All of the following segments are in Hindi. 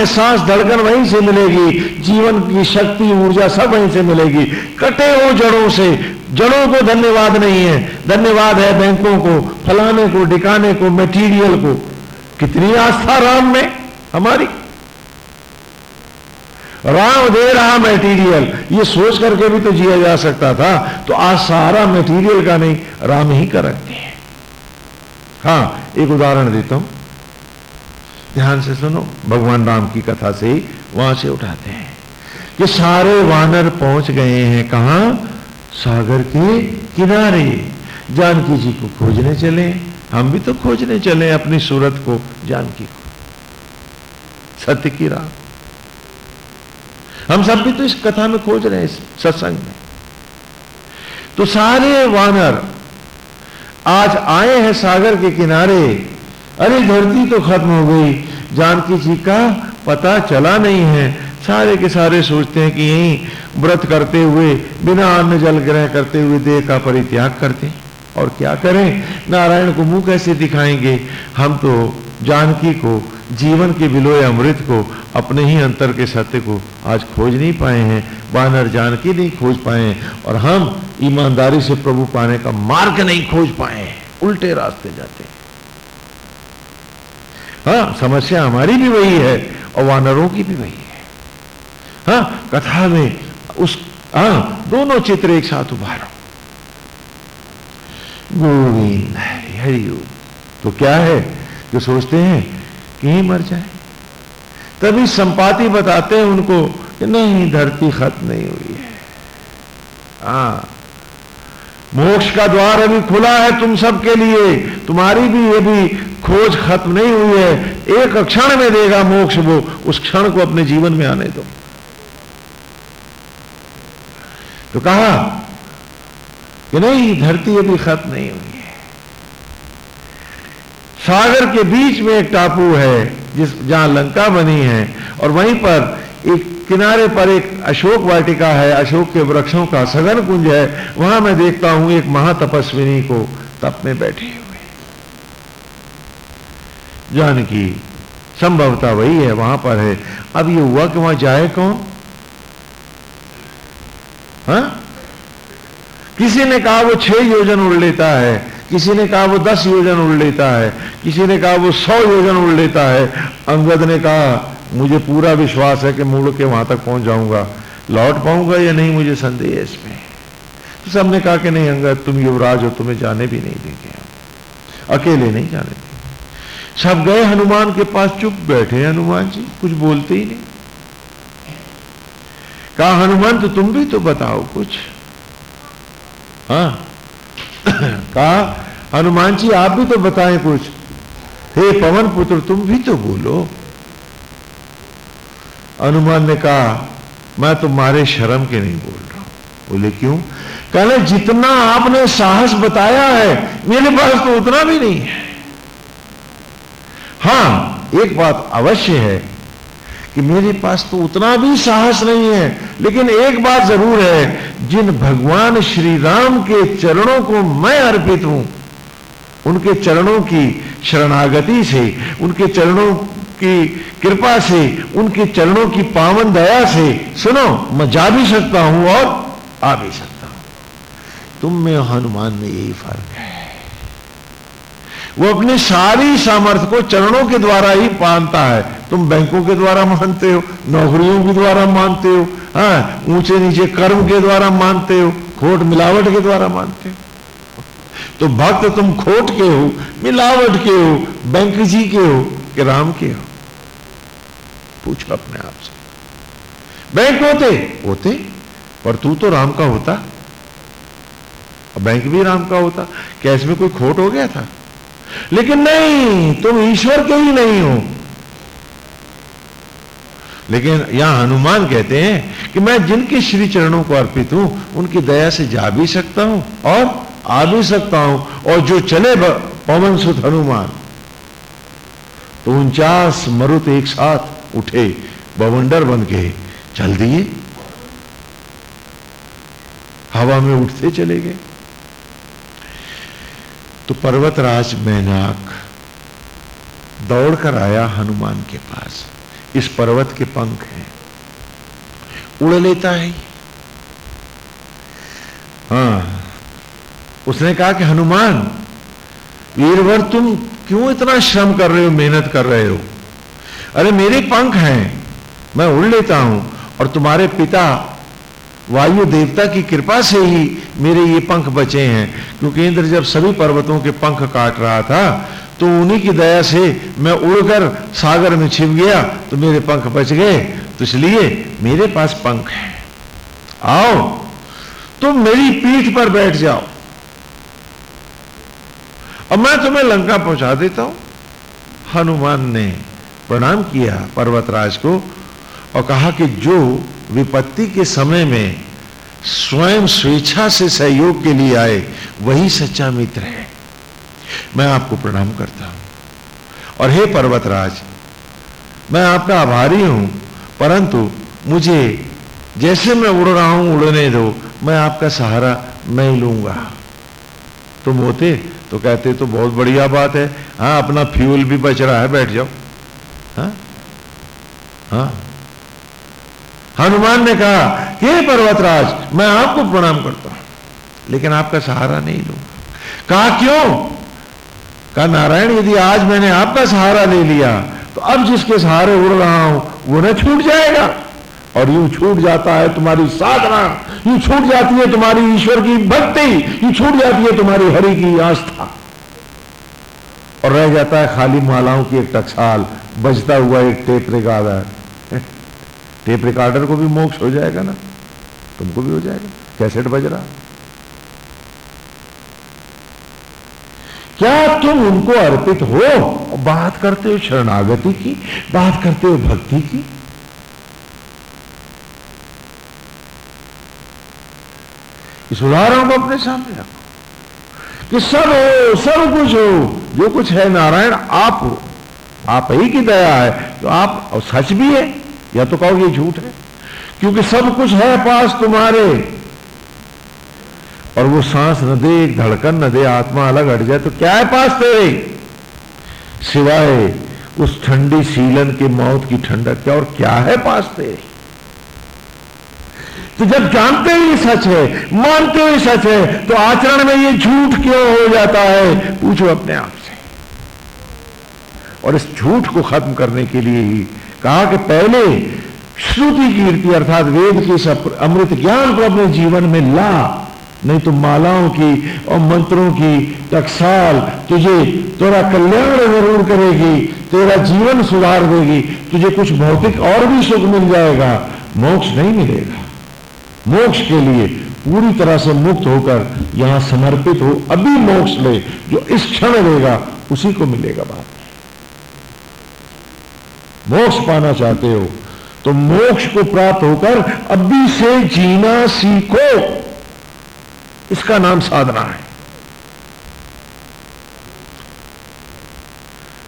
है सांस धड़कन वहीं से मिलेगी, जीवन की शक्ति, ऊर्जा सब वहीं से मिलेगी। कटे हो जड़ों से, जड़ों को धन्यवाद नहीं है। धन्यवाद है बैंकों को, फलाने को डिकाने को मटेरियल को। कितनी आस्था राम में, हमारी। राम दे रहा मटेरियल ये सोच करके भी तो जिया जा सकता था तो आज सारा मटेरियल का नहीं, राम ही कर रखते हैं। हाँ एक उदाहरण देता हूँ। ध्यान से सुनो। भगवान राम की कथा से वहाँ से उठाते हैं। ये सारे वानर पहुँच गए हैं कहा? सागर के किनारे। जानकी जी को खोजने चले। हम भी तो खोजने चले अपनी सूरत को, जानकी को। सत्य की राह। हम सब भी तो इस कथा में खोज रहे हैं, इस सत्संग में। तो सारे वानर आज आए हैं सागर के किनारे। अरे धरती तो खत्म हो गई। जानकी जी का पता चला नहीं है। सारे के सारे सोचते हैं कि यही व्रत करते हुए, बिना अन्न, जल ग्रह करते हुए देह का परित्याग करते हैं। और क्या करें? नारायण को मुँह कैसे दिखाएँगे? हम तो जानकी को, जीवन के विलोय अमृत को, अपने ही अंतर के सत्य को आज खोज नहीं पाए हैं। बानर जानकी नहीं खोज पाए हैं। और हम ईमानदारी से प्रभु पाने का मार्ग नहीं खोज पाए हैं। उल्टे रास्ते जाते हैं। हाँ समस्या हमारी भी वही है और वानरों की भी वही है। हाँ कथा में उस हाँ दोनों चित्र एक साथ उभारो। गोविंद, हरि तो क्या है? जो सोचते हैं कि ही मर जाए। तभी संपाति बताते हैं उनको कि नहीं, धरती खत्म नहीं हुई है। हाँ। मोक्ष का द्वार अभी खुला है तुम सब के लिए। तुम्हारी भी ये भी खोज खत्म नहीं हुई है। एक क्षण में देगा मोक्ष वो, उस क्षण को अपने जीवन में आने दो। तो कहा कि नहीं, धरती अभी खत्म नहीं हुई है। सागर के बीच में एक टापू है, जिस, जहाँ लंका बनी है, और वहीं पर एक किनारे पर एक अशोक वाटिका है, अशोक के वृक्षों का सघन कुंज है। वहाँ मैं देखता हूँ एक महातपस्विनी को तप में बैठे हुए। जानकी, संभवता वही है, वहाँ पर है। अब ये हुआ कि वहाँ जाए कौन? हा? किसी ने कहा वो छह योजन उड़ लेता है, किसी ने कहा वो दस योजन उड़ लेता है, किसी ने कहा वो सौ योजन उड़ लेता है। अंगद ने कहा मुझे पूरा विश्वास है कि मुड़ के वहाँ तक पहुँच जाऊँगा। लौट पाऊँगा या नहीं, मुझे संदेह है इसमें। तो सबने कहा कि नहीं अंगद, तुम युवराज हो, तुम्हें जाने भी नहीं देंगे अकेले नहीं जाने देंगे। सब गए, हनुमान के पास चुप बैठे हनुमान जी, कुछ बोलते ही नहीं। कहा, हनुमान तो तुम भी तो बताओ कुछ। हाँ। कहा, हनुमान जी, आप भी तो बताएँ कुछ। हे पवन पुत्र, तुम भी तो बोलो। हनुमान ने कहा, मैं तुम्हारे शर्म के नहीं बोल रहा हूँ। बोले, क्यों? कहले जितना आपने साहस बताया है, मेरे पास तो उतना भी नहीं है। हाँ, एक बात अवश्य है कि मेरे पास तो उतना भी साहस नहीं है, लेकिन एक बात ज़रूर है, जिन भगवान श्री राम के चरणों को मैं अर्पित हूँ, उनके चरणों की शरणागति से, उनके चरणों की कृपा से, उनके चरणों की पावन दया से, सुनो, मैं जा भी सकता हूँ और आ भी सकता हूँ। तुम में हनुमान में यही फ़र्क है। वो अपनी सारी सामर्थ्य को चरणों के द्वारा ही मानता है। तुम बैंकों के द्वारा मानते हो, नौकरियों के द्वारा मानते हो हाँ ऊँचे नीचे कर्म के द्वारा मानते हो, खोट मिलावट के द्वारा मानते हो। तो भक्त तुम खोट के हो, मिलावट के हो, बैंक जी के हो, कि राम के हो। पूछो अपने आप से। बैंक होते? होते। पर तू तो राम का होता। बैंक भी राम का होता। क्या इसमें कोई खोट हो गया था? लेकिन नहीं, तुम ईश्वर के ही नहीं हो। लेकिन यहाँ हनुमान कहते हैं कि मैं जिनके श्री चरणों को अर्पित हूँ, उनकी दया से जा भी सकता हूँ और आ भी सकता हूँ। और जो चले पवन सुत हनुमान। तो उनचास मरुत एक साथ उठे, बवंडर बन के चल दिए। हवा में उठते चले गए। तो पर्वतराज मैनाक दौड़कर आया हनुमान के पास। इस पर्वत के पंख हैं। उड़ लेता है। हाँ उसने कहा कि हनुमान, वीरवर तुम क्यों इतना श्रम कर रहे हो, मेहनत कर रहे हो? अरे मेरे पंख हैं, मैं उड़ लेता हूँ और तुम्हारे पिता वायु देवता की कृपा से ही मेरे ये पंख बचे हैं। क्योंकि इंद्र जब सभी पर्वतों के पंख काट रहा था तो उन्हीं की दया से मैं उड़कर सागर में छिप गया तो मेरे पंख बच गए। तो इसलिए मेरे पास पंख है। आओ, तुम मेरी पीठ पर बैठ जाओ। और मैं तुम्हें लंका पहुँचा देता हूँ। हनुमान ने प्रणाम किया पर्वतराज को और कहा कि जो विपत्ति के समय में स्वयं स्वेच्छा से सहयोग के लिए आए, वही सच्चा मित्र है। मैं आपको प्रणाम करता हूँ। और हे पर्वतराज, मैं आपका आभारी हूँ, परंतु मुझे जैसे मैं उड़ रहा हूँ उड़ने दो, मैं आपका सहारा नहीं लूँगा। तुम होते तो कहते तो बहुत बढ़िया बात है। हाँ अपना फ्यूल भी बच रहा है, बैठ जाओ। हाँ? हाँ? हनुमान ने कहा, हे पर्वतराज, मैं आपको प्रणाम करता हूँ, लेकिन आपका सहारा नहीं लूँगा। कहा, क्यों? कहा, नारायण, यदि आज मैंने आपका सहारा ले लिया तो अब जिसके सहारे उड़ रहा हूँ, वो न छूट जाएगा। और यूँ छूट जाता है तुम्हारी साधना, यूँ छूट जाती है तुम्हारी ईश्वर की भक्ति, यूँ छूट जाती है तुम्हारी हरि की आस्था। और रह जाता है खाली मालाओं की एक टकसाल बजता हुआ एक टेप रिकॉर्डर टेप रिकॉर्डर को भी मोक्ष हो जाएगा ना? तुमको भी हो जाएगा। कैसेट बज रहा? क्या तुम उनको अर्पित हो? बात करते हो शरणागति की, बात करते हो भक्ति की? इस उदाहरण को अपने सामने रखो कि सब हो, सब कुछ हो, जो कुछ है नारायण, आप हो। आप ही की दया है। तो आप सच भी है, या तो कहो ये झूठ है? क्योंकि सब कुछ है पास तुम्हारे। और वो सांस न दे धड़कन न दे, आत्मा अलग हट जाए तो क्या है पास तेरे? सिवाय उस ठंडी सीलन के मौत की ठंडक क्या और क्या है पास तेरे? तो जब जानते ही सच है, मानते हुए सच है तो आचरण में ये झूठ क्यों हो जाता है? पूछो अपने आप। और इस झूठ को खत्म करने के लिए ही कहा कि पहले श्रुति कीर्ति अर्थात वेद के अमृत ज्ञान को अपने जीवन में ला, नहीं तो मालाओं की और मंत्रों की टकसाल तुझे तेरा कल्याण ज़रूर करेगी, तेरा जीवन सुधार देगी, तुझे कुछ भौतिक और भी सुख मिल जाएगा, मोक्ष नहीं मिलेगा। मोक्ष के लिए पूरी तरह से मुक्त होकर यहाँ समर्पित हो, अभी मोक्ष ले, जो इस क्षण लेगा उसी को मिलेगा बात। मोक्ष पाना चाहते हो तो मोक्ष को प्राप्त होकर अभी से जीना सीखो। इसका नाम साधना है।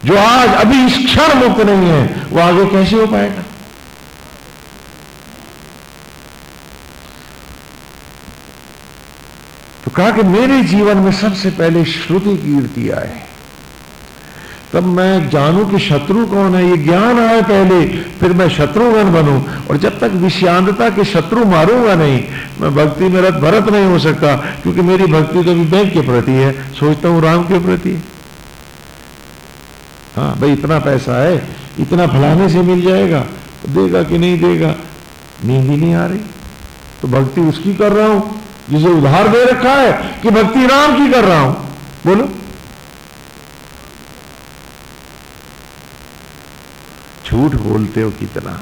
जो आज अभी इस क्षण मुक्त नहीं है, वो आगे कैसे हो पाएगा? तो कहा कि मेरे जीवन में सबसे पहले श्रुति कीर्ति आए। तब मैं जानूं कि शत्रु कौन है? ये ज्ञान आए पहले, फिर मैं शत्रुघ्न बनूं। और जब तक विषांतता के शत्रु मारूँगा नहीं, मैं भक्ति में रथ भरत नहीं हो सकता, क्योंकि मेरी भक्ति तो अभी बैंक के प्रति है। सोचता हूँ राम के प्रति। हाँ भाई, इतना पैसा है, इतना फलाने से मिल जाएगा तो देगा कि नहीं देगा? नींद ही नहीं आ रही। तो भक्ति उसकी कर रहा हूँ, जिसे उधार दे रखा है, कि भक्ति राम की कर रहा हूँ। बोलो। झूठ बोलते हो कितना?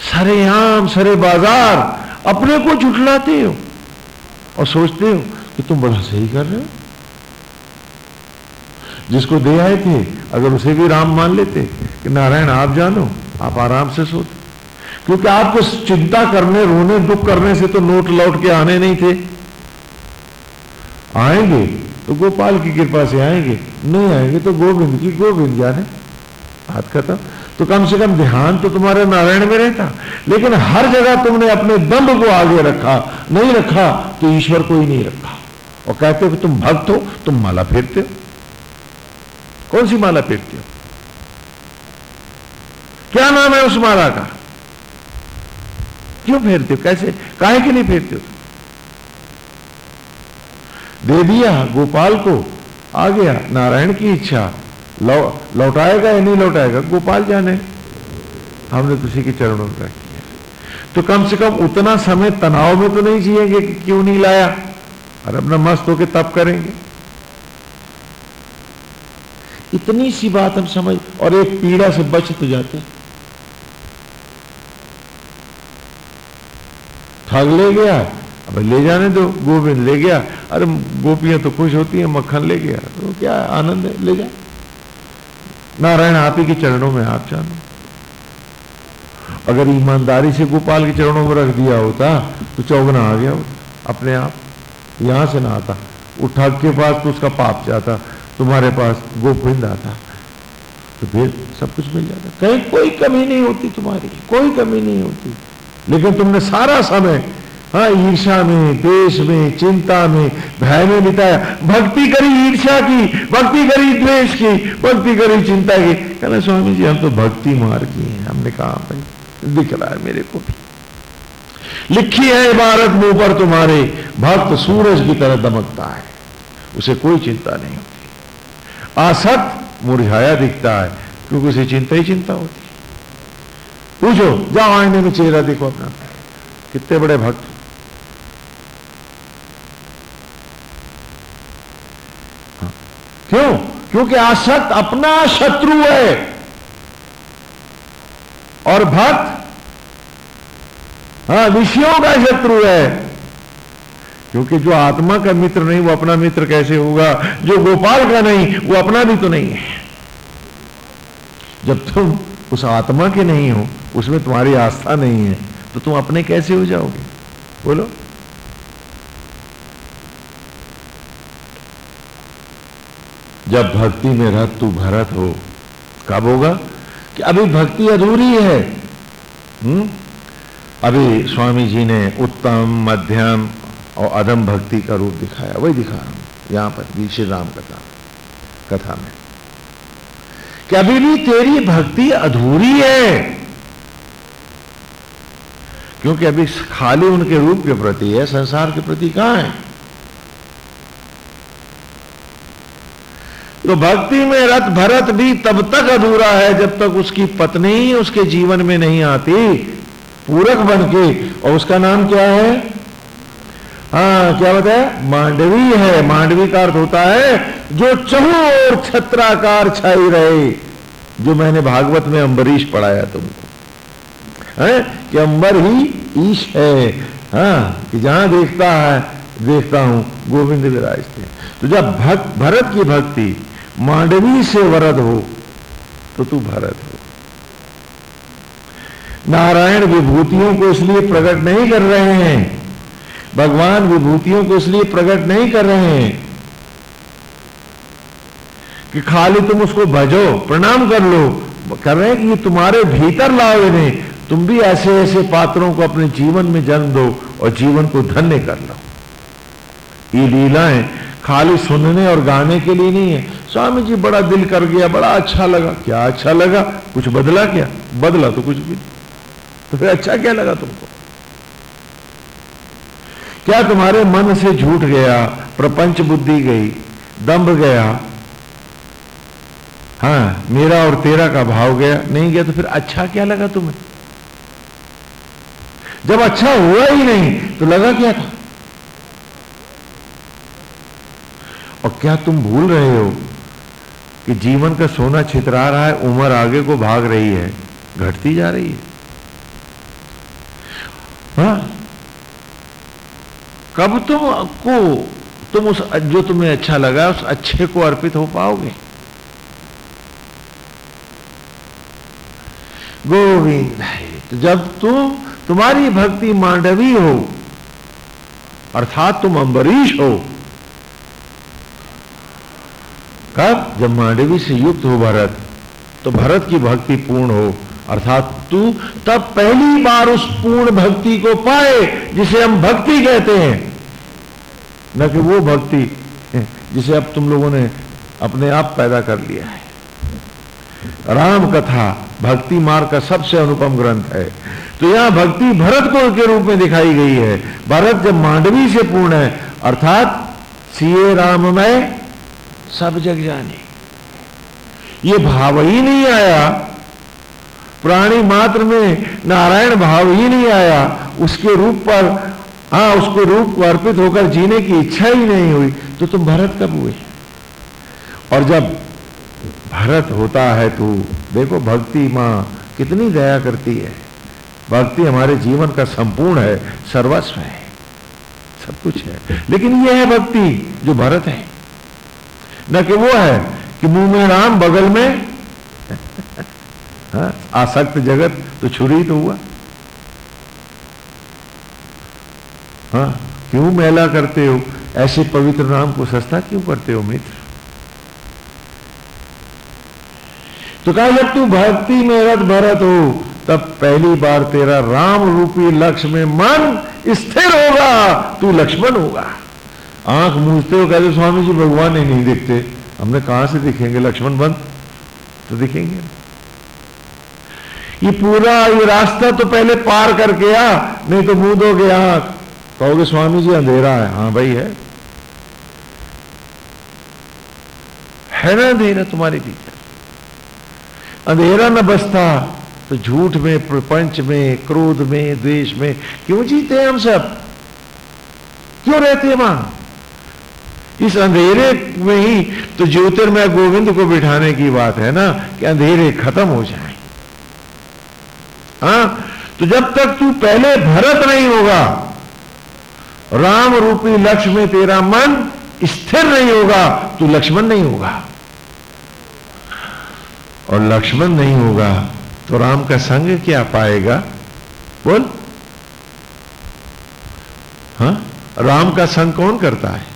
सरे आम सरे बाज़ार, अपने को झुठलाते हो। और सोचते हो कि तुम बड़ा सही कर रहे हो। जिसको दे आए थे, अगर उसे भी राम मान लेते कि नारायण, आप जानो, आप आराम से सोते। क्योंकि आपको चिंता करने, रोने, दुख करने से तो नोट लौट के आने नहीं थे। आएँगे तो गोपाल की कृपा से आएँगे, नहीं आएँगे तो गोविंद की गोविंद जाने। बात खत्म। तो कम से कम ध्यान तो तुम्हारे नारायण में रहता। लेकिन हर जगह तुमने अपने दम्भ को आगे रखा, नहीं रखा तो ईश्वर को ही नहीं रखा। और कहते हो कि तुम भक्त हो, तुम माला फेरते हो। कौन सी माला फेरते हो? क्या नाम है उस माला का? क्यों फेरते हो? कैसे? काहे के लिए फेरते हो? दे दिया गोपाल को, आ गया, नारायण की इच्छा। लौटाएगा या नहीं लौटाएगा? गोपाल जाने। हमने तुझे के चरणों में रखी तो कम से कम उतना समय तनाव में तो नहीं जिएँगे कि क्यों नहीं लाया? और अपना मस्त होकर तप करेंगे। इतनी सी बात हम समझ, और एक पीड़ा से बच तो जाते ठग ले गया, अब ले जाने दो, गोविंद ले गया। अरे गोपियाँ तो खुश होती हैं, मक्खन ले गया। तो क्या आनंद है? ले जा। नारायण, आप ही के चरणों में आप जानो। अगर ईमानदारी से गोपाल के चरणों में रख दिया होता तो चौगना आ गया अपने आप। यहाँ से ना आता उठा के पास तो उसका पाप जाता, तुम्हारे पास गोपिंद आता। तो फिर सब कुछ मिल जाता। कहीं कोई कमी नहीं होती तुम्हारी, कोई कमी नहीं होती। लेकिन तुमने सारा समय हाँ ईर्षा में देश में, चिंता में, भय में बिताया। भक्ति करी ईर्षा की, भक्ति करी द्वेष की, भक्ति करी चिंता की। कहना, स्वामी जी, हम तो भक्ति मार की हैं। हमने कहा, भाई, दिख रहा है मेरे को भी। लिखी है इबारत मुँह पर तुम्हारे। भक्त सूरज की तरह दमकता है। उसे कोई चिंता नहीं होती। आसक्त मुरझाया दिखता है, क्योंकि उसे चिंता ही चिंता होती पूछो, जाओ आईने में चेहरा देखो अपना। कितने बड़े भक्त क्यों? क्योंकि आसक्त अपना शत्रु है। और भक्त हाँ विषयों का शत्रु है। क्योंकि जो आत्मा का मित्र नहीं, वो अपना मित्र कैसे होगा? जो गोपाल का नहीं, वो अपना भी तो नहीं है। जब तुम उस आत्मा के नहीं हो, उसमें तुम्हारी आस्था नहीं है तो तुम अपने कैसे हो जाओगे? बोलो। जब भक्ति में रथ तू भरत हो, कब होगा? कि अभी भक्ति अधूरी है। हुँ? अभी स्वामी जी ने उत्तम, मध्यम और अधम भक्ति का रूप दिखाया। वही दिखा रहा हूँ, यहाँ पर भी श्री राम कथा कथा में। कि अभी भी तेरी भक्ति अधूरी है। क्योंकि अभी खाली उनके रूप के प्रति है, संसार के प्रति कहाँ है? तो भक्ति में रथ भरत भी तब तक अधूरा है जब तक उसकी पत्नी उसके जीवन में नहीं आती, पूरक बन के और उसका नाम क्या है? हाँ क्या बताया? मांडवी है। मांडवी का अर्थ होता है, जो चहु और छत्राकार छाई रहे, जो मैंने भागवत में अंबरीश पढ़ाया तुमको। है? कि अंबर ही ईश है। हाँ कि जहाँ देखता है, देखता हूँ, गोविंद विराजते तो जब भक्त भरत की भक्ति मांडवी से वरद हो तो तू भरत हो। नारायण विभूतियों को इसलिए प्रकट नहीं कर रहे हैं। भगवान विभूतियों को इसलिए प्रकट नहीं कर रहे हैं कि खाली तुम उसको भजो, प्रणाम कर लो। कर रहे हैं कि तुम्हारे भीतर लाओ इन्हें। तुम भी ऐसे ऐसे पात्रों को अपने जीवन में जन्म दो और जीवन को धन्य कर लो। ये लीलाएँ खाली सुनने और गाने के लिए नहीं है। स्वामी जी बड़ा दिल कर गया, बड़ा अच्छा लगा। क्या अच्छा लगा? कुछ बदला क्या? बदला तो कुछ भी तो फिर अच्छा क्या लगा तुमको? क्या तुम्हारे मन से झूठ गया, प्रपंच बुद्धि गई दंभ गया? हाँ मेरा और तेरा का भाव गया, नहीं गया तो फिर अच्छा क्या लगा तुम्हें? जब अच्छा हुआ ही नहीं तो लगा क्या था? और क्या तुम भूल रहे हो? कि जीवन का सोना छितरा रहा है, उम्र आगे को भाग रही है, घटती जा रही है। हाँ? कब तुम को, तुम उस, जो तुम्हें अच्छा लगा, उस अच्छे को अर्पित हो पाओगे? गोविंद तो जब तुम तुम्हारी भक्ति मांडवी हो, अर्थात तुम अंबरीश हो कब जब मांडवी से युक्त हो भरत तो भरत की भक्ति पूर्ण हो। अर्थात तू तब पहली बार उस पूर्ण भक्ति को पाए जिसे हम भक्ति कहते हैं। न कि वो भक्ति जिसे अब तुम लोगों ने अपने आप पैदा कर लिया है। राम कथा, भक्ति मार्ग का सबसे अनुपम ग्रंथ है। तो यहाँ भक्ति भरत को के रूप में दिखाई गई है। भरत जब मांडवी से पूर्ण है, अर्थात सीए राम में सब जग जाने। ये भाव ही नहीं आया। प्राणी मात्र में नारायण भाव ही नहीं आया। उसके रूप पर हाँ उसको रूप अर्पित होकर जीने की इच्छा ही नहीं हुई। तो तुम भरत कब हुए? और जब भरत होता है तू देखो भक्ति माँ कितनी दया करती है। भक्ति हमारे जीवन का संपूर्ण है, सर्वस्व है, सब कुछ है। लेकिन यह है भक्ति जो भरत है। न कि वो है कि मुँह में राम बगल में हाँ, आसक्त जगत तो छुरी तो हुआ। हाँ क्यों मेला करते हो? ऐसे पवित्र नाम को सस्ता क्यों करते हो मित्र? तो कहा जब तू भक्ति में रथ भरत हो तब पहली बार तेरा राम रूपी लक्ष्य में मन स्थिर होगा तू लक्ष्मण होगा। आँख मूझते हो कहते, स्वामी जी, भगवान ही नहीं दिखते। हमने कहाँ से दिखेंगे? लक्ष्मण बंद तो दिखेंगे। ये पूरा, ये रास्ता तो पहले पार करके आ नहीं तो मुँह दोगे आँख। कहोगे, स्वामी जी, अंधेरा है। हाँ भाई है। है ना अंधेरा तुम्हारे पीछे अंधेरा न बसता तो झूठ में, प्रपंच में, क्रोध में, द्वेष में, क्यों जीते हैं हम सब? क्यों रहते हैं वहाँ? इस अंधेरे में ही तो ज्योतिर्मय गोविंद को बिठाने की बात है ना, कि अंधेरे खत्म हो जाए। हाँ तो जब तक तू पहले भरत नहीं होगा, राम रूपी लक्ष्य में तेरा मन स्थिर नहीं होगा, तू लक्ष्मण नहीं होगा। और लक्ष्मण नहीं होगा तो राम का संग क्या पाएगा? बोल। हा? राम का संग कौन करता है?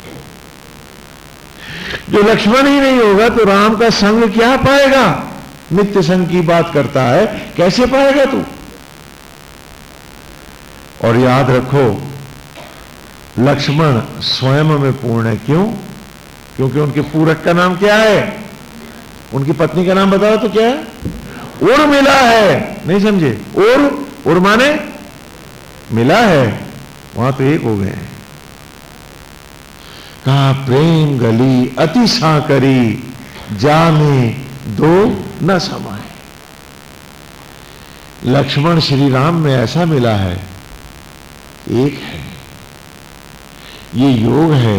जो लक्ष्मण ही नहीं होगा तो राम का संग क्या पाएगा? नित्य संग की बात करता है, कैसे पाएगा तू? और याद रखो, लक्ष्मण स्वयं में पूर्ण है। क्यों? क्योंकि उनके पूरक का नाम क्या है? उनकी पत्नी का नाम बताओ तो क्या है? उड़ मिला है। नहीं समझे? उड़? उड़ माने? मिला है। वहाँ तो एक हो गए कहा प्रेम गली अति सा करी जाने दो न समाए लक्ष्मण श्री राम में ऐसा मिला है, एक है। ये योग है,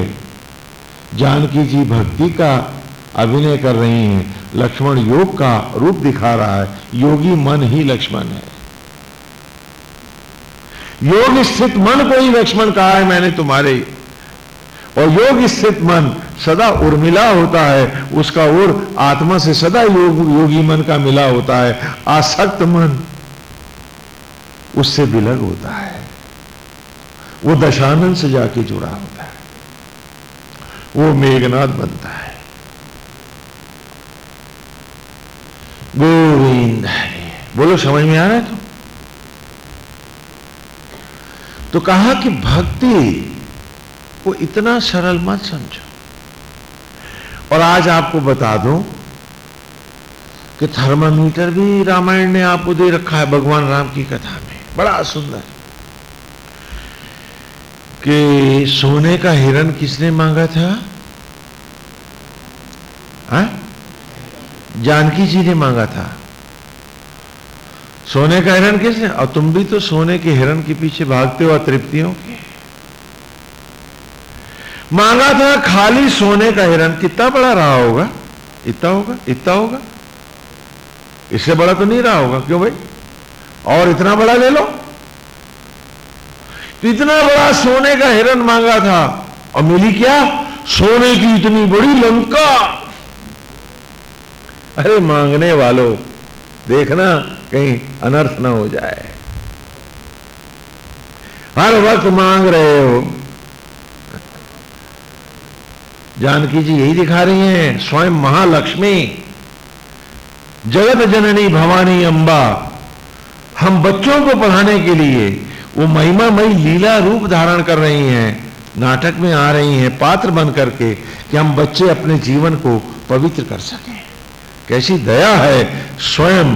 जानकी जी भक्ति का अभिनय कर रही हैं, लक्ष्मण योग का रूप दिखा रहा है, योगी मन ही लक्ष्मण है। योग स्थित मन को ही लक्ष्मण कहा है, मैंने तुम्हारे और योग स्थित मन सदा उर्मिला होता है। उसका उर आत्मा से सदा योग, योगी मन का मिला होता है। आसक्त मन उससे विलग होता है। वो दशानंद से जाके जुड़ा होता है। वो मेघनाथ बनता है। गोविंद बोलो, समझ में आ रहा है तो? तो कहा कि भक्ति को इतना सरल मत समझो। और आज आपको बता दूँ कि थर्मामीटर भी रामायण ने आपको दे रखा है भगवान राम की कथा में। बड़ा सुंदर। कि सोने का हिरण किसने मांगा था? हा? जानकी जी ने मांगा था। सोने का हिरण किसने? और तुम भी तो सोने के हिरण के पीछे भागते हो अतृप्तियों के। मांगा था खाली सोने का हिरण, कितना बड़ा रहा होगा? इतना होगा इतना होगा। इससे बड़ा तो नहीं रहा होगा, क्यों भाई? और इतना बड़ा ले लो। तो इतना बड़ा सोने का हिरण मांगा था, और मिली क्या? सोने की इतनी बड़ी लंका। अरे मांगने वालों, देखना कहीं अनर्थ ना हो जाए। हर वक्त मांग रहे हो। जानकी जी यही दिखा रही हैं, स्वयं महालक्ष्मी। जगत जननी भवानी अंबा, हम बच्चों को पढ़ाने के लिए वो महिमामयी लीला रूप धारण कर रही हैं, नाटक में आ रही हैं, पात्र बन करके कि हम बच्चे अपने जीवन को पवित्र कर सकें। कैसी दया है स्वयं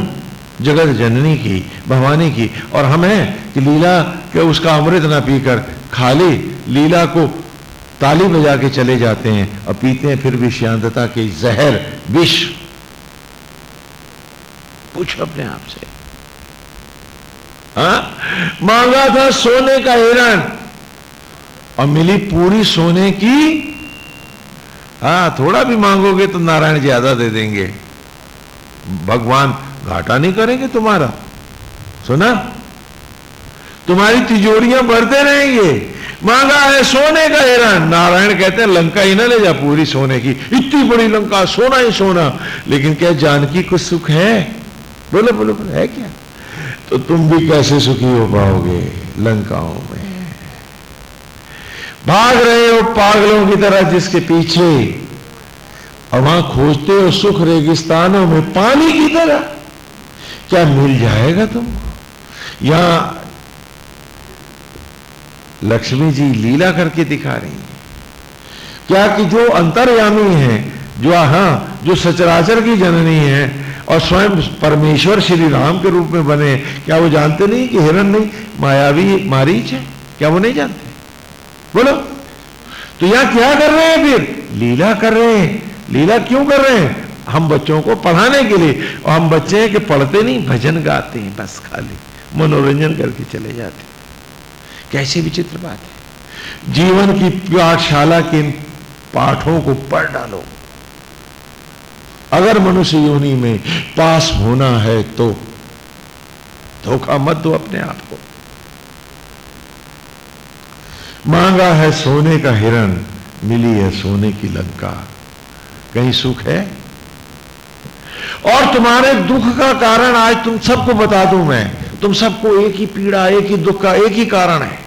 जगत जननी की, भवानी की, और हम हैं कि लीला के उसका अमृत ना पीकर खाली लीला को ताली बजा के चले जाते हैं और पीते हैं, फिर भी शांतता के जहर, विष। पूछो अपने आप से। हा? मांगा था सोने का हिरण और मिली पूरी सोने की। हाँ थोड़ा भी मांगोगे तो नारायण ज़्यादा दे देंगे। भगवान घाटा नहीं करेंगे तुम्हारा। सुना? तुम्हारी तिजोरियाँ भरते रहेंगे। मांगा है सोने का हिरण नारायण कहते हैं, लंका ही ना ले जा पूरी सोने की। इतनी बड़ी लंका, सोना ही सोना। लेकिन क्या जानकी कुछ सुख है? बोलो बोलो बोलो, है क्या? तो तुम भी कैसे सुखी हो पाओगे लंकाओं में? भाग रहे हो पागलों की तरह जिसके पीछे। और वहाँ खोजते हो सुख रेगिस्तानों में, पानी की तरह। क्या मिल जाएगा तुम यहाँ लक्ष्मी जी लीला करके दिखा रही है। क्या कि जो अंतर्यामी है, जो, हाँ, जो सचराचर की जननी है और स्वयं परमेश्वर श्री राम के रूप में बने, क्या वो जानते नहीं कि हिरण नहीं? मायावी मारीच है। क्या वो नहीं जानते? बोलो। तो यहाँ क्या कर रहे हैं फिर? लीला कर रहे हैं। लीला क्यों कर रहे हैं? हम बच्चों को पढ़ाने के लिए। और हम बच्चे हैं कि पढ़ते नहीं, भजन गाते हैं, बस खाली, मनोरंजन करके चले जाते कैसे विचित्र बात है। जीवन की पाठशाला के इन पाठों को पढ़ डालो। अगर मनुष्य योनि में पास होना है तो धोखा मत दो अपने आप को। मांगा है सोने का हिरण, मिली है सोने की लंका। कहीं सुख है? और तुम्हारे दुख का कारण आज तुम सबको बता दूँ मैं। तुम सबको एक ही पीड़ा, एक ही दुख का एक ही कारण है।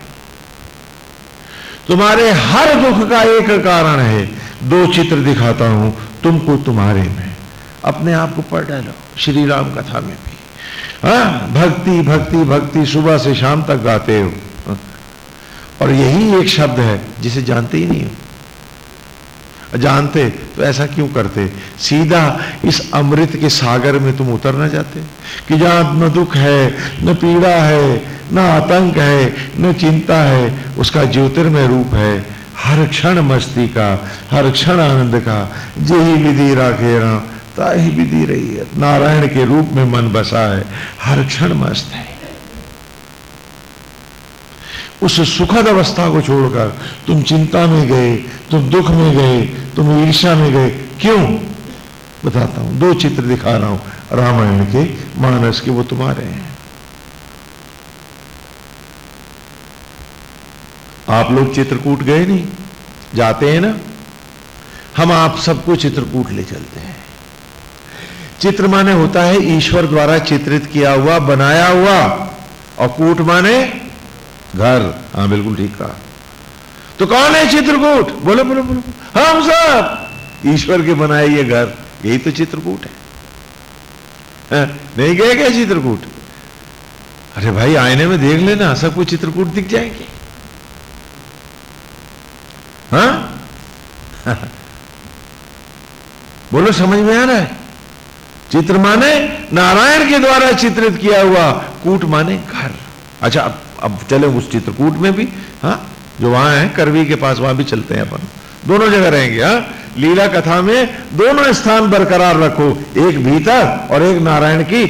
तुम्हारे हर दुख का एक कारण है। दो चित्र दिखाता हूँ, तुमको तुम्हारे में। अपने आप को पढ़ डालो, श्री राम कथा में भी। हा, भक्ति भक्ति भक्ति, सुबह से शाम तक गाते हो। और यही एक शब्द है, जिसे जानते ही नहीं हो। जानते तो ऐसा क्यों करते? सीधा इस अमृत के सागर में तुम उतर ना जाते। कि जहाँ न दुख है, न पीड़ा है, न आतंक है, न चिंता है, उसका ज्योतिर्मय रूप है। हर क्षण मस्ती का, हर क्षण आनंद का जही विधि राखे ताही विधि रही है। नारायण के रूप में मन बसा है। हर क्षण मस्त है। उस सुखद अवस्था को छोड़कर तुम चिंता में गए, तुम दुख में गए, तुम ईर्षा में गए। क्यों? बताता हूँ। दो चित्र दिखा रहा हूँ। रामायण के, मानस के, वो तुम्हारे हैं। आप लोग चित्रकूट गए नहीं? जाते हैं ना? हम आप सबको चित्रकूट ले चलते हैं। चित्र माने होता है ईश्वर द्वारा चित्रित किया हुआ, बनाया हुआ, और कूट माने घर। हाँ बिल्कुल ठीक कहा। तो कौन है चित्रकूट? बोलो बोलो बोलो। हम सब। ईश्वर के बनाए ये घर यही तो चित्रकूट है। हाँ, नहीं गए क्या चित्रकूट? अरे भाई आईने में देख लेना सबको चित्रकूट दिख जाएँगे। हाँ? बोलो समझ में आ रहा है? चित्र माने नारायण के द्वारा चित्रित किया हुआ कूट माने घर। अच्छा अब, चले उस चित्रकूट में भी हाँ जो वहाँ है करवी के पास वहाँ भी चलते हैं अपन। दोनों जगह रहेंगे हाँ। लीला कथा में दोनों स्थान बरकरार रखो एक भीतर और एक नारायण की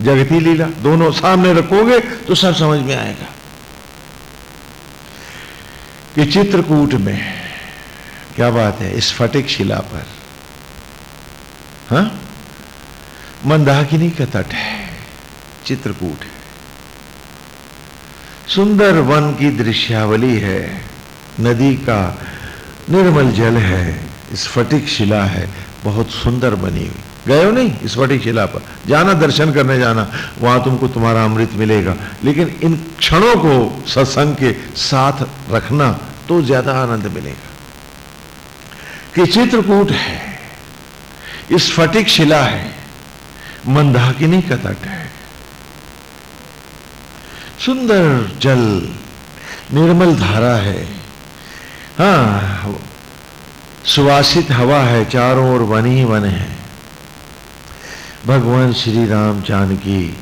जगती लीला। दोनों सामने रखोगे तो सब समझ में आएगा। कि चित्रकूट में क्या बात है स्फटिक शिला पर हाँ मंदाकिनी का तट है चित्रकूट है। सुंदर वन की दृश्यावली है। नदी का निर्मल जल है। स्फटिक शिला है। बहुत सुंदर बनी हुई। गए हो नहीं स्फटिक शिला पर? जाना, दर्शन करने जाना। वहाँ तुमको तुम्हारा अमृत मिलेगा। लेकिन इन क्षणों को सत्संग के साथ रखना तो ज़्यादा आनंद मिलेगा। कि चित्रकूट है। स्फटिक शिला है। मंदाकिनी का तट है। सुंदर जल, निर्मल धारा है। हाँ सुवासित हवा है, चारों ओर वन ही वन है। भगवान श्री राम जानकी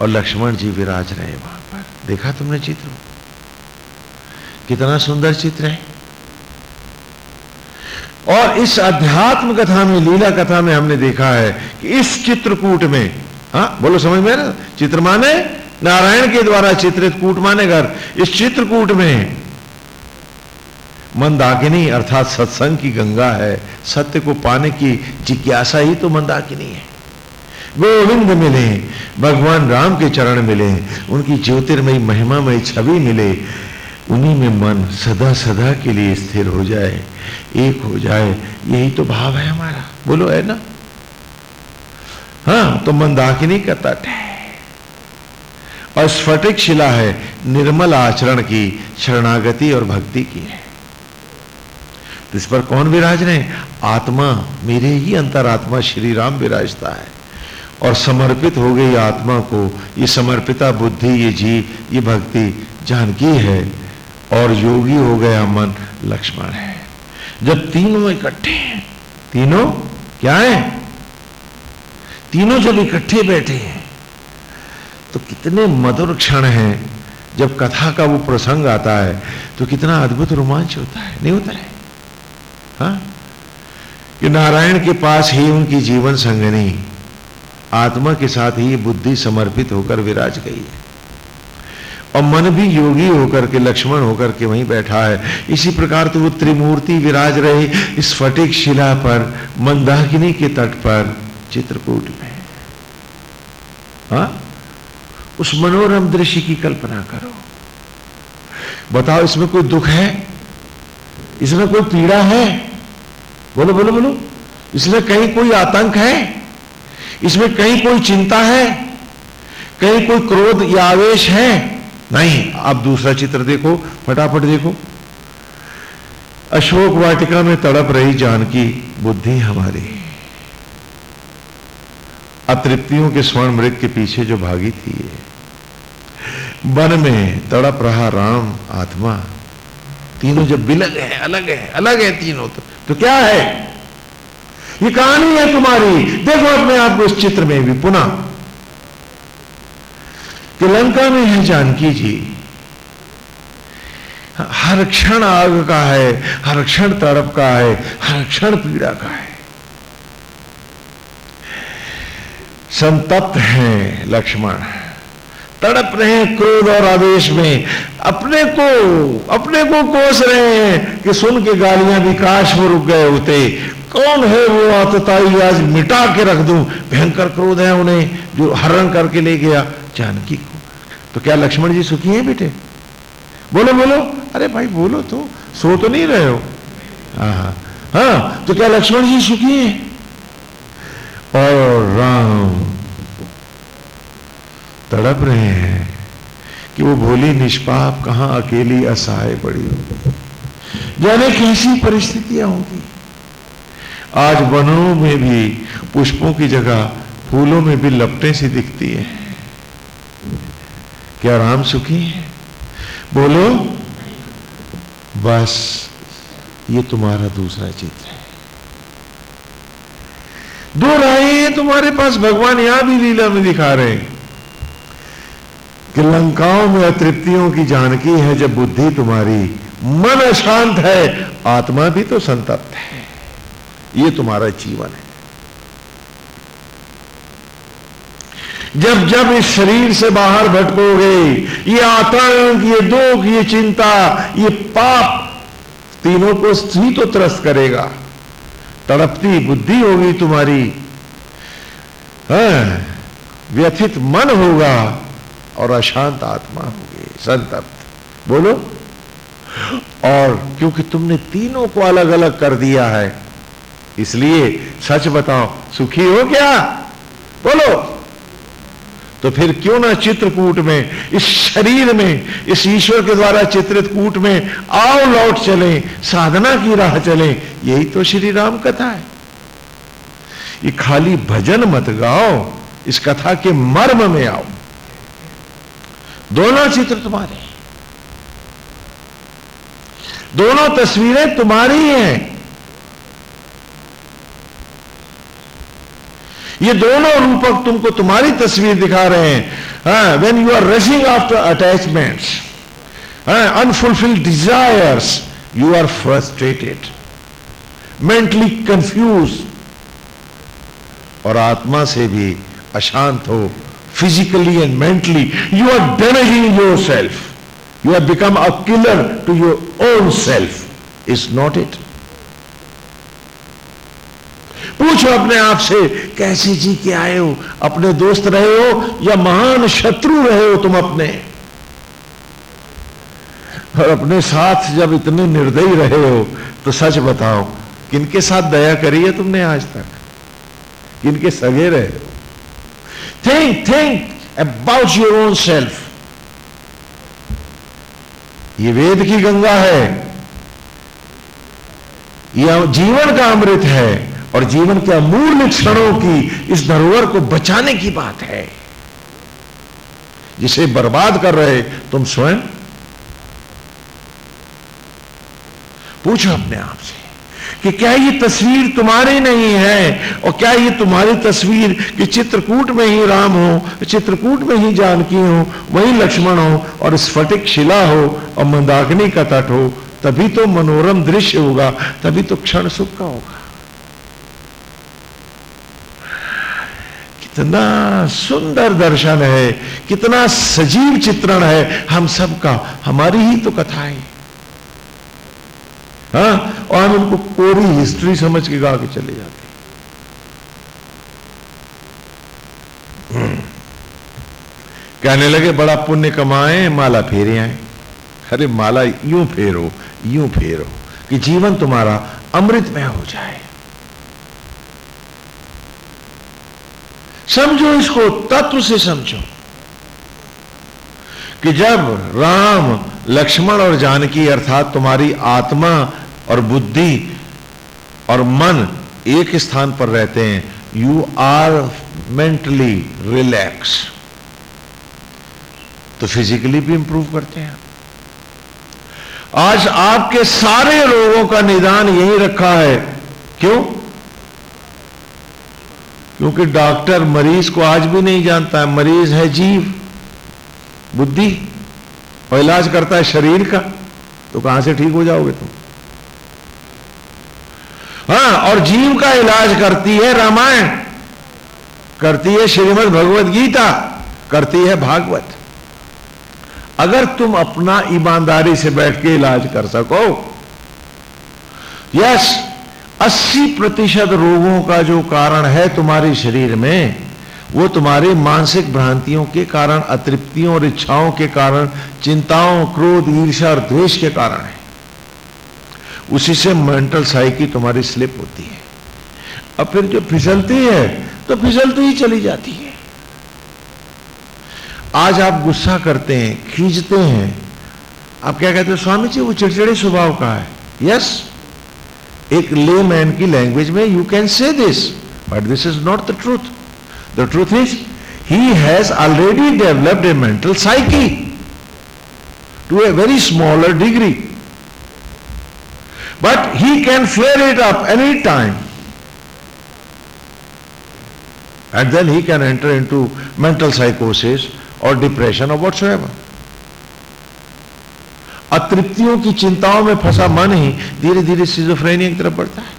और लक्ष्मण जी विराज रहे वहाँ पर। देखा तुमने चित्र? कितना सुंदर चित्र है। और इस अध्यात्म कथा में, लीला कथा में हमने देखा है कि इस चित्रकूट में, हा, बोलो समझ में ना चित्र माने नारायण के द्वारा चित्रित कूट माने घर, इस चित्रकूट में मंदाकिनी अर्थात सत्संग की गंगा है, सत्य को पाने की जिज्ञासा ही तो मंदाकिनी है। गोविंद मिले, भगवान राम के चरण मिले, उनकी ज्योतिर्मयी महिमामयी छवि मिले, उन्हीं में मन सदा सदा के लिए स्थिर हो जाए, एक हो जाए, यही तो भाव है हमारा। बोलो, है ना? हाँ तो मंदाकिनी का तट है। और स्फटिक शिला है, निर्मल आचरण की, शरणागति और भक्ति की है। तो इस पर कौन विराज रहे आत्मा, मेरे ही अंतरात्मा श्री राम विराजता है। और समर्पित हो गई आत्मा को, ये समर्पिता बुद्धि, ये जी ये भक्ति जानकी है, और योगी हो गया मन, लक्ष्मण है। जब तीनों इकट्ठे हैं, तीनों क्या है? तीनों जब इकट्ठे बैठे हैं तो कितने मधुर क्षण हैं। जब कथा का वो प्रसंग आता है तो कितना अद्भुत रोमांच होता है, नहीं होता है? हा? कि नारायण के पास ही उनकी जीवन संगनी, आत्मा के साथ ही बुद्धि समर्पित होकर विराज गई है। और मन भी योगी होकर के, लक्ष्मण होकर के वहीं बैठा है। इसी प्रकार तो वो त्रिमूर्ति विराज रहे, इस फटिक शिला पर, मंदाकिनी के तट पर चित्रकूट में हा? उस मनोरम दृश्य की कल्पना करो। बताओ, इसमें कोई दुख है? इसमें कोई पीड़ा है? बोलो बोलो बोलो। इसमें कहीं कोई आतंक है? इसमें कहीं कोई चिंता है? कहीं कोई क्रोध या आवेश है? नहीं, आप दूसरा चित्र देखो, फटाफट देखो। अशोक वाटिका में तड़प रही जानकी बुद्धि हमारी। अतृप्तियों के स्वर्ण मृत के पीछे जो भागी थी वन में तड़प रहा राम आत्मा। तीनों जब बिलग है अलग है अलग है तीनों तो, तो क्या है? ये कहानी है तुम्हारी। देखो अपने आप को इस चित्र में भी पुनः। कि लंका में है जानकी जी। हर क्षण आग का है हर क्षण तड़प का है हर क्षण पीड़ा का है। संतप्त हैं लक्ष्मण। तड़प रहे हैं क्रोध और आवेश में। अपने को अपने को कोस रहे हैं कि सुन के गालियाँ भी काश में रुक गए होते। कौन है वो आतताई आज मिटा के रख दूँ? भयंकर क्रोध है उन्हें, जो हरण करके ले गया जानकी को। तो क्या लक्ष्मण जी सुखी हैं बेटे? बोलो बोलो। अरे भाई, बोलो तो। सो तो नहीं रहे हो? हाँ हाँ तो क्या लक्ष्मण जी सुखी हैं? और राम तड़प रहे हैं कि वो भोली निष्पाप कहाँ अकेली असहाय पड़ी हो। जाने कैसी परिस्थितियाँ होगी। आज वनों में भी, पुष्पों की जगह फूलों में भी लपटें सी दिखती है। क्या राम सुखी है? बोलो, बस ये तुम्हारा दूसरा चित्र है। दो राहें तुम्हारे पास, भगवान यहाँ भी लीला में दिखा रहे हैं। कि लंकाओं में अतृप्तियों की जानकी है जब बुद्धि तुम्हारी। मन अशांत है आत्मा भी तो संतप्त है। ये तुम्हारा जीवन है। जब जब इस शरीर से बाहर भटकोगे ये आतंक ये दुख ये चिंता ये पाप तीनों को ही तो त्रस्त करेगा। तड़पती बुद्धि होगी तुम्हारी। हाँ, व्यथित मन होगा। और अशांत आत्मा होगी, संतप्त। बोलो। और क्योंकि तुमने तीनों को अलग अलग कर दिया है, इसलिए सच बताओ, सुखी हो क्या? बोलो। तो फिर क्यों ना चित्रकूट में, इस शरीर में, इस ईश्वर के द्वारा चित्रित कूट में आओ, लौट चले, साधना की राह चले, यही तो श्री राम कथा है। ये खाली भजन मत गाओ, इस कथा के मर्म में आओ। दोनों चित्र तुम्हारे दोनों तस्वीरें तुम्हारी हैं ये दोनों रूपक तुमको तुम्हारी तस्वीर दिखा रहे हैं। When you are rushing after attachments unfulfilled desires you are frustrated mentally confuse और आत्मा से भी अशांत हो। And mentally you are damaging your self you have become a killer to your own self is not it पूछो अपने आप से, कैसे जी के आए हो? अपने दोस्त रहे हो या महान शत्रु रहे हो तुम अपने? और अपने साथ जब इतने निर्दयी रहे हो तो सच बताओ, किनके साथ दया करी है तुमने आज तक? किनके सगे रहे हो? Think think about your own self ये वेद की गंगा है। यह जीवन का अमृत है और जीवन के अमूल्य क्षणों की इस धरोहर को बचाने की बात है। जिसे बर्बाद कर रहे तुम स्वयं। पूछो अपने आप से। कि क्या ये तस्वीर तुम्हारी नहीं है? और क्या ये तुम्हारी तस्वीर कि चित्रकूट में ही राम हो, चित्रकूट में ही जानकी हो, वही लक्ष्मण हो, और स्फटिक शिला हो, और मंदाकिनी का तट हो, तभी तो मनोरम दृश्य होगा, तभी तो क्षण सुख का होगा। कितना सुंदर दर्शन है, कितना सजीव चित्रण है, हम सबका, हमारी ही तो कथा है। हाँ? और हम उनको पूरी हिस्ट्री समझ के गा के चले जाते हम्म। कहने लगे, बड़ा पुण्य कमाए, माला फेरे आए। अरे, माला यूँ फेरो यूँ फेरो, कि जीवन तुम्हारा अमृतमय हो जाए। समझो इसको, तत्व से समझो, कि जब राम लक्ष्मण और जानकी अर्थात तुम्हारी आत्मा और बुद्धि और मन एक स्थान पर रहते हैं। यू आर मेंटली रिलैक्स तो फिजिकली भी इंप्रूव करते हैं। आज आपके सारे रोगों का निदान यही रखा है। क्यों? क्योंकि डॉक्टर मरीज़ को आज भी नहीं जानता है। मरीज़ है जीव। बुद्धि। और इलाज करता है शरीर का तो कहाँ से ठीक हो जाओगे तुम? हाँ और जीव का इलाज करती है रामायण, करती है श्रीमद भगवत गीता, करती है भागवत। अगर तुम अपना ईमानदारी से बैठ के इलाज कर सको, यस 80 प्रतिशत रोगों का जो कारण है तुम्हारे शरीर में वो तुम्हारे मानसिक भ्रांतियों के कारण, अतृप्तियों और इच्छाओं के कारण, चिंताओं, क्रोध ईर्षा और द्वेष के कारण है। उसी से मेंटल साइकी तुम्हारी स्लिप होती है। अब फिर जो फिसलती है तो फिसलती ही चली जाती है। आज आप गुस्सा करते हैं, खींचते हैं। आप क्या कहते हो, स्वामी जी, वो चिड़चिड़े स्वभाव का है। यस एक ले मैन की लैंग्वेज में you can say this but this is not the truth The truth is, he has already developed a mental psyche to a very smaller degree. But he can flare it up any time. And then he can enter into mental psychosis or depression or whatsoever. अतृप्तियों की चिंताओं में फंसा मन ही धीरे धीरे सिजोफ्रेनिया की तरफ़ बढ़ता है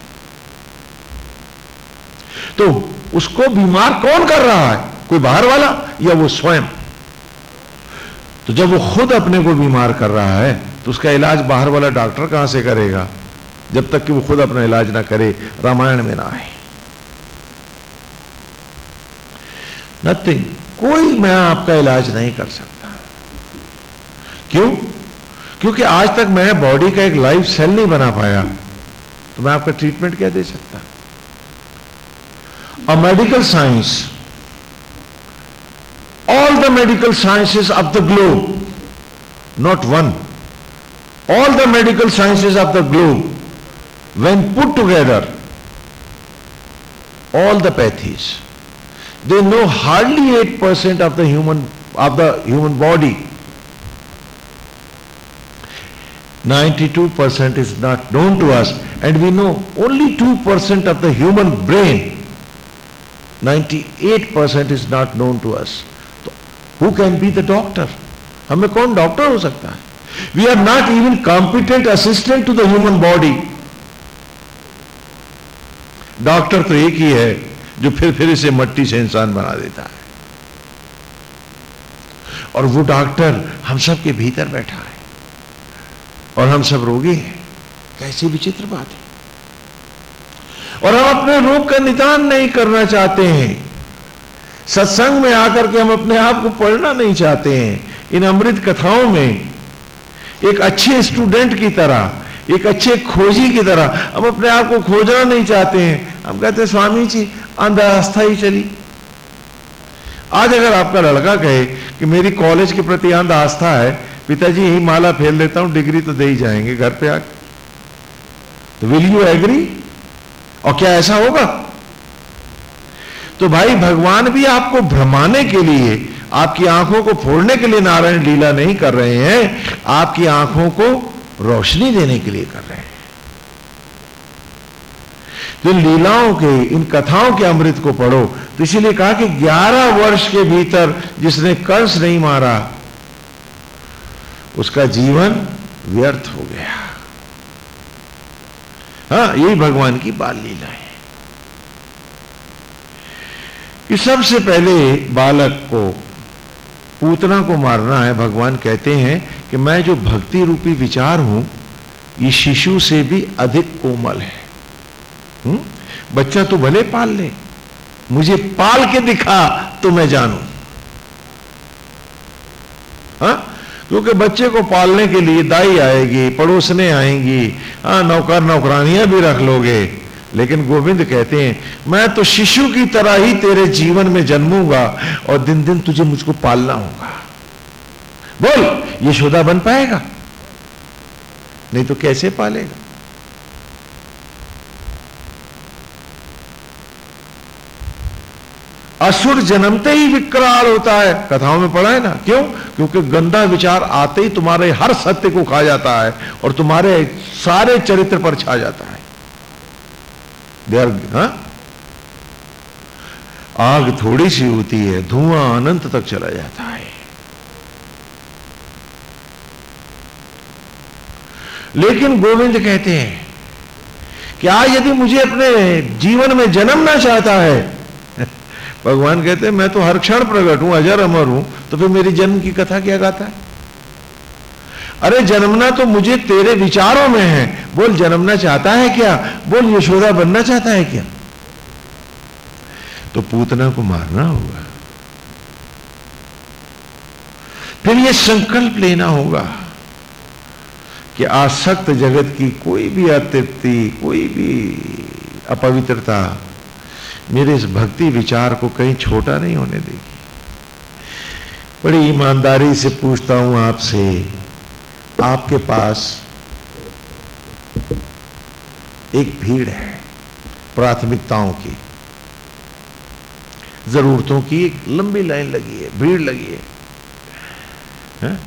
तो उसको बीमार कौन कर रहा है? कोई बाहर वाला या वो स्वयं? तो जब वो खुद अपने को बीमार कर रहा है तो उसका इलाज बाहर वाला डॉक्टर कहाँ से करेगा? जब तक कि वो खुद अपना इलाज ना करे, रामायण में ना आए। नथिंग कोई मैं आपका इलाज नहीं कर सकता। क्यों? क्योंकि आज तक मैं बॉडी का एक लाइफ सेल नहीं बना पाया। तो मैं आपका ट्रीटमेंट क्या दे सकता? A medical science, all the medical sciences of the globe, not one, all the medical sciences of the globe, when put together, all the pathies, they know hardly 8% of the human of the human body. 92% is not known to us and we know only 2% of the human brain 98% is not known to us. So, who can be the doctor? हमें कौन डॉक्टर हो सकता है? We are not even competent assistant to the human body doctor तो एक ही है जो फिर फिर इसे मट्टी से इंसान बना देता है। और वो डॉक्टर हम सब के भीतर बैठा है। और हम सब रोगी हैं। कैसी विचित्र बात है। और हम अपने रोग का निदान नहीं करना चाहते हैं। सत्संग में आकर के हम अपने आप को पढ़ना नहीं चाहते हैं। इन अमृत कथाओं में एक अच्छे स्टूडेंट की तरह, एक अच्छे खोजी की तरह हम अपने आप को खोजना नहीं चाहते हैं। हम कहते हैं, स्वामी जी अंधास्था ही चली। आज अगर आपका लड़का कहे कि मेरी कॉलेज के प्रति अंध आस्था है, पिताजी, यही माला फेल देता हूँ, डिग्री तो दे ही जाएँगे घर पे आके। तो विल यू एग्री और क्या ऐसा होगा? तो भाई, भगवान भी आपको भ्रमाने के लिए, आपकी आँखों को फोड़ने के लिए नारायण लीला नहीं कर रहे हैं, आपकी आँखों को रोशनी देने के लिए कर रहे हैं। तो लीलाओं के, इन कथाओं के अमृत को पढ़ो। तो इसीलिए कहा कि 11 वर्ष के भीतर जिसने कंस नहीं मारा, उसका जीवन व्यर्थ हो गया। हाँ यही भगवान की बाल लीला है कि सबसे पहले बालक को, पूतना को मारना है, भगवान कहते हैं कि मैं जो भक्ति रूपी विचार हूँ, ये शिशु से भी अधिक कोमल है हुँ? बच्चा तो भले पाल ले, मुझे पाल के दिखा तो मैं जानू हा? क्योंकि बच्चे को पालने के लिए दाई आएगी, पड़ोसने आएँगी। हाँ नौकर नौकरानियाँ भी रख लोगे। लेकिन गोविंद कहते हैं, मैं तो शिशु की तरह ही तेरे जीवन में जन्मूँगा और दिन दिन तुझे मुझको पालना होगा। बोल, ये शोधा बन पाएगा? नहीं तो कैसे पालेगा? असुर जन्मते ही विकराल होता है। कथाओं में पढ़ा है ना? क्यों? क्योंकि गंदा विचार आते ही तुम्हारे हर सत्य को खा जाता है और तुम्हारे सारे चरित्र पर छा जाता है। देर हाँ? आग थोड़ी सी होती है, धुआँ अनंत तक चला जाता है। लेकिन गोविंद कहते हैं कि आज यदि मुझे अपने जीवन में जन्मना चाहता है भगवान कहते हैं, मैं तो हर क्षण प्रकट हूँ, अजर अमर हूँ। तो फिर मेरी जन्म की कथा क्या गाता है? अरे, जन्मना तो मुझे तेरे विचारों में है। बोल, जन्मना चाहता है क्या? बोल, यशोदा बनना चाहता है क्या? तो पूतना को मारना होगा। फिर यह संकल्प लेना होगा कि आसक्त जगत की कोई भी अतृप्ति, कोई भी अपवित्रता मेरे इस भक्ति विचार को कहीं छोटा नहीं होने देगी। बड़ी ईमानदारी से पूछता हूँ आपसे आपके पास एक भीड़ है प्राथमिकताओं की जरूरतों की एक लंबी लाइन लगी है भीड़ लगी है, है?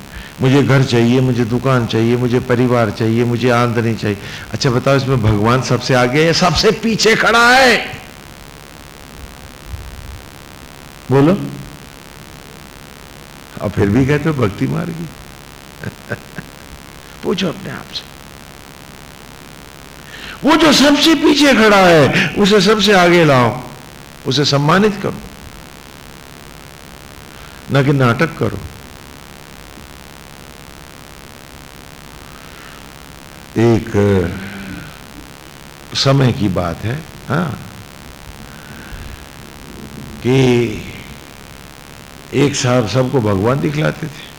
मुझे घर चाहिए मुझे दुकान चाहिए मुझे परिवार चाहिए मुझे आमदनी चाहिए। अच्छा बताओ इसमें भगवान सबसे आगे है सबसे पीछे खड़ा है? बोलो। और फिर भी कहते हो भक्ति मार्गी। पूछो अपने आप से। वो जो सबसे पीछे खड़ा है उसे सबसे आगे लाओ। उसे सम्मानित करो। न कि नाटक करो। एक समय की बात है हा? कि एक साथ सबको भगवान दिखलाते थे।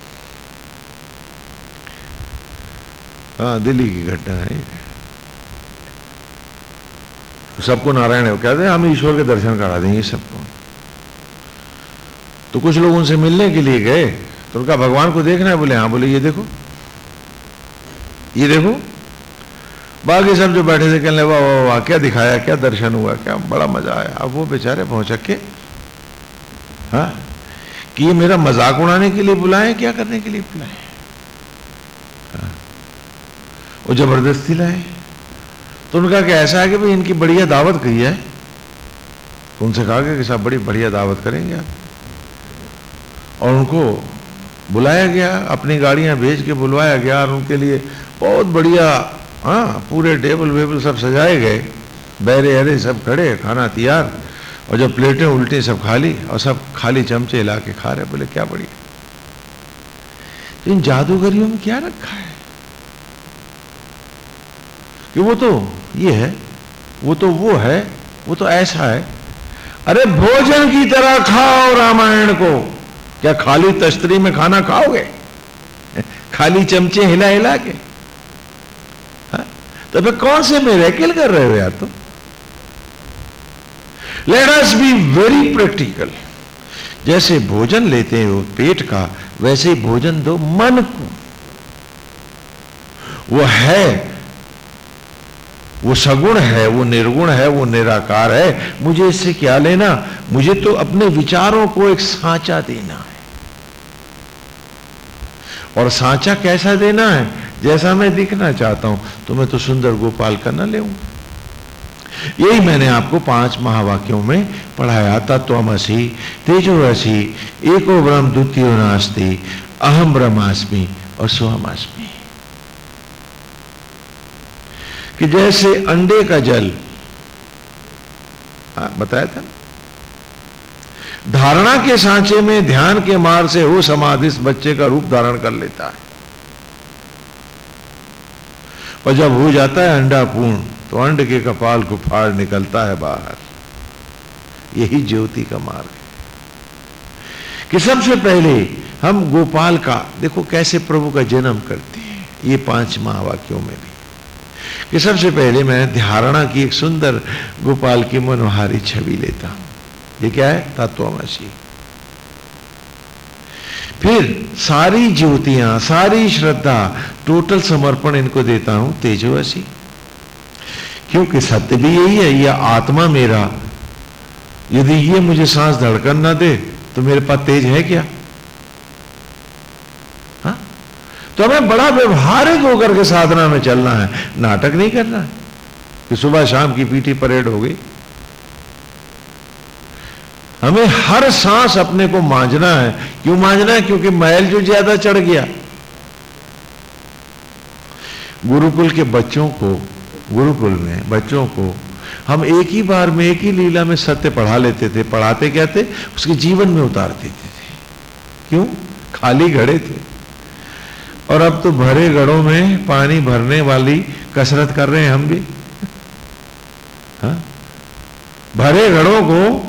हाँ दिल्ली की घटना है। सबको नारायण है कहते हम ईश्वर के दर्शन करा देंगे सबको। तो कुछ लोग उनसे मिलने के लिए गए तो उनका भगवान को देखना है, बोले हाँ बोले, ये देखो ये देखो। बाकी सब जो बैठे थे, कहने वाह वाह वाह, क्या दिखाया, क्या दर्शन हुआ, क्या बड़ा मज़ा आया। अब वो बेचारे पहुँच के हाँ कि ये मेरा मज़ाक उड़ाने के लिए बुलाए, क्या करने के लिए बुलाए? वो ज़बरदस्ती लाए। तो उनका क्या ऐसा है कि भाई इनकी बढ़िया दावत कही है। तो उनसे कहा गया कि साहब, बड़ी बढ़िया दावत करेंगे आप। और उनको बुलाया गया, अपनी गाड़ियाँ भेज के बुलवाया गया और उनके लिए बहुत बढ़िया हाँ पूरे टेबल वेबल सब सजाए गए। बैरे हरे सब खड़े, खाना तैयार। और जब प्लेटें उल्टी सब खाली और सब खाली चमचे ला के खा रहे, बोले, क्या बढ़िया। इन जादूगरियों में क्या रखा है? कि वो तो ये है, वो तो वो है, वो तो ऐसा है। अरे, भोजन की तरह खाओ रामायण को। क्या खाली तश्तरी में खाना खाओगे? खाली चमचे हिला हिला के। हा? तो फिर कौन से मेरेकिल कर रहे हो यार तुम? Let us be very practical जैसे भोजन लेते हो, पेट का, वैसे ही भोजन दो मन को। वो है, वो सगुण है, वो निर्गुण है, वो निराकार है। मुझे इससे क्या लेना? मुझे तो अपने विचारों को एक सांचा देना है। और सांचा कैसा देना है? जैसा मैं दिखना चाहता हूँ तो मैं तो सुंदर गोपाल का न ले यही मैंने आपको पाँच महावाक्यों में पढ़ाया तत्वमसी तेजोसी एको ब्रह्म द्वितीय नास्ती अहम ब्रह्मास्मि और सोहमास्मि। कि जैसे अंडे का जल आ, बताया था धारणा के सांचे में ध्यान के मार से हो समाधि बच्चे का रूप धारण कर लेता है। और जब हो जाता है अंडा पूर्ण तो अंड के कपाल को फाड़ निकलता है बाहर। यही ज्योति का मार्ग है। कि सबसे पहले हम गोपाल का, देखो कैसे प्रभु का जन्म करते हैं, ये पाँच महावाक्यों में भी। कि सबसे पहले मैं धारणा की एक सुंदर गोपाल की मनोहारी छवि लेता हूँ। ये क्या है? तत्वमसी। फिर सारी ज्योतियाँ, सारी श्रद्धा टोटल समर्पण इनको देता हूँ तेजोवसी क्योंकि सत्य भी यही है, यह आत्मा मेरा। यदि ये मुझे सांस धड़कन ना दे तो मेरे पास तेज है क्या? हा? तो हमें बड़ा व्यवहारिक होकर के साधना में चलना है। नाटक नहीं करना है कि सुबह शाम की पीटी परेड हो गई। हमें हर सांस अपने को मांझना है। क्यों मांझना है? क्योंकि मैल जो ज़्यादा चढ़ गया। गुरुकुल के बच्चों को गुरुकुल में बच्चों को, हम एक ही बार में, एक ही लीला में सत्य पढ़ा लेते थे, पढ़ाते क्या थे? उसके जीवन में उतार देते थे। क्यों? खाली घड़े थे। और अब तो भरे घड़ों में पानी भरने वाली कसरत कर रहे हैं हम भी। हा? भरे घड़ों को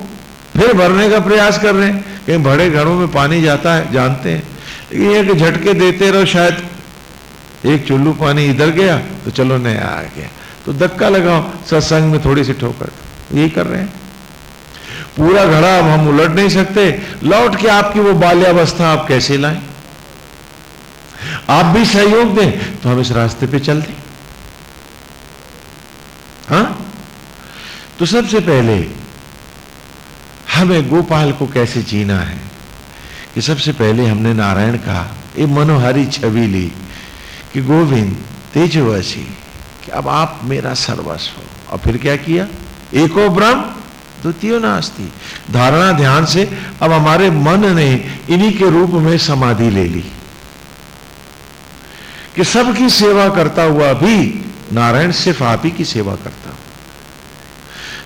फिर भरने का प्रयास कर रहे हैं। कहीं भरे घड़ों में पानी जाता है, जानते हैं। लेकिन एक झटके देते रहो, शायद एक चुल्लू पानी इधर गया तो चलो नया आ गया। तो धक्का लगाओ, सत्संग में थोड़ी सी ठोकर। यही कर रहे हैं। पूरा घड़ा अब हम उलट नहीं सकते। लौट के आपकी वो बाल्यावस्था आप कैसे लाएँ? आप भी सहयोग दें तो हम इस रास्ते पे चल दें। हाँ? तो सबसे पहले, हमें गोपाल को कैसे जीना है? कि सबसे पहले हमने नारायण का एक मनोहारी छवि ली कि गोविंद तेजवसी अब आप मेरा सर्वस्व हो। और फिर क्या किया? एको ब्रह्म, द्वितीय नास्ती। धारणा ध्यान से, अब हमारे मन ने इन्हीं के रूप में समाधि ले ली। कि सबकी सेवा करता हुआ भी, नारायण सिर्फ़ आप ही की सेवा करता हूँ।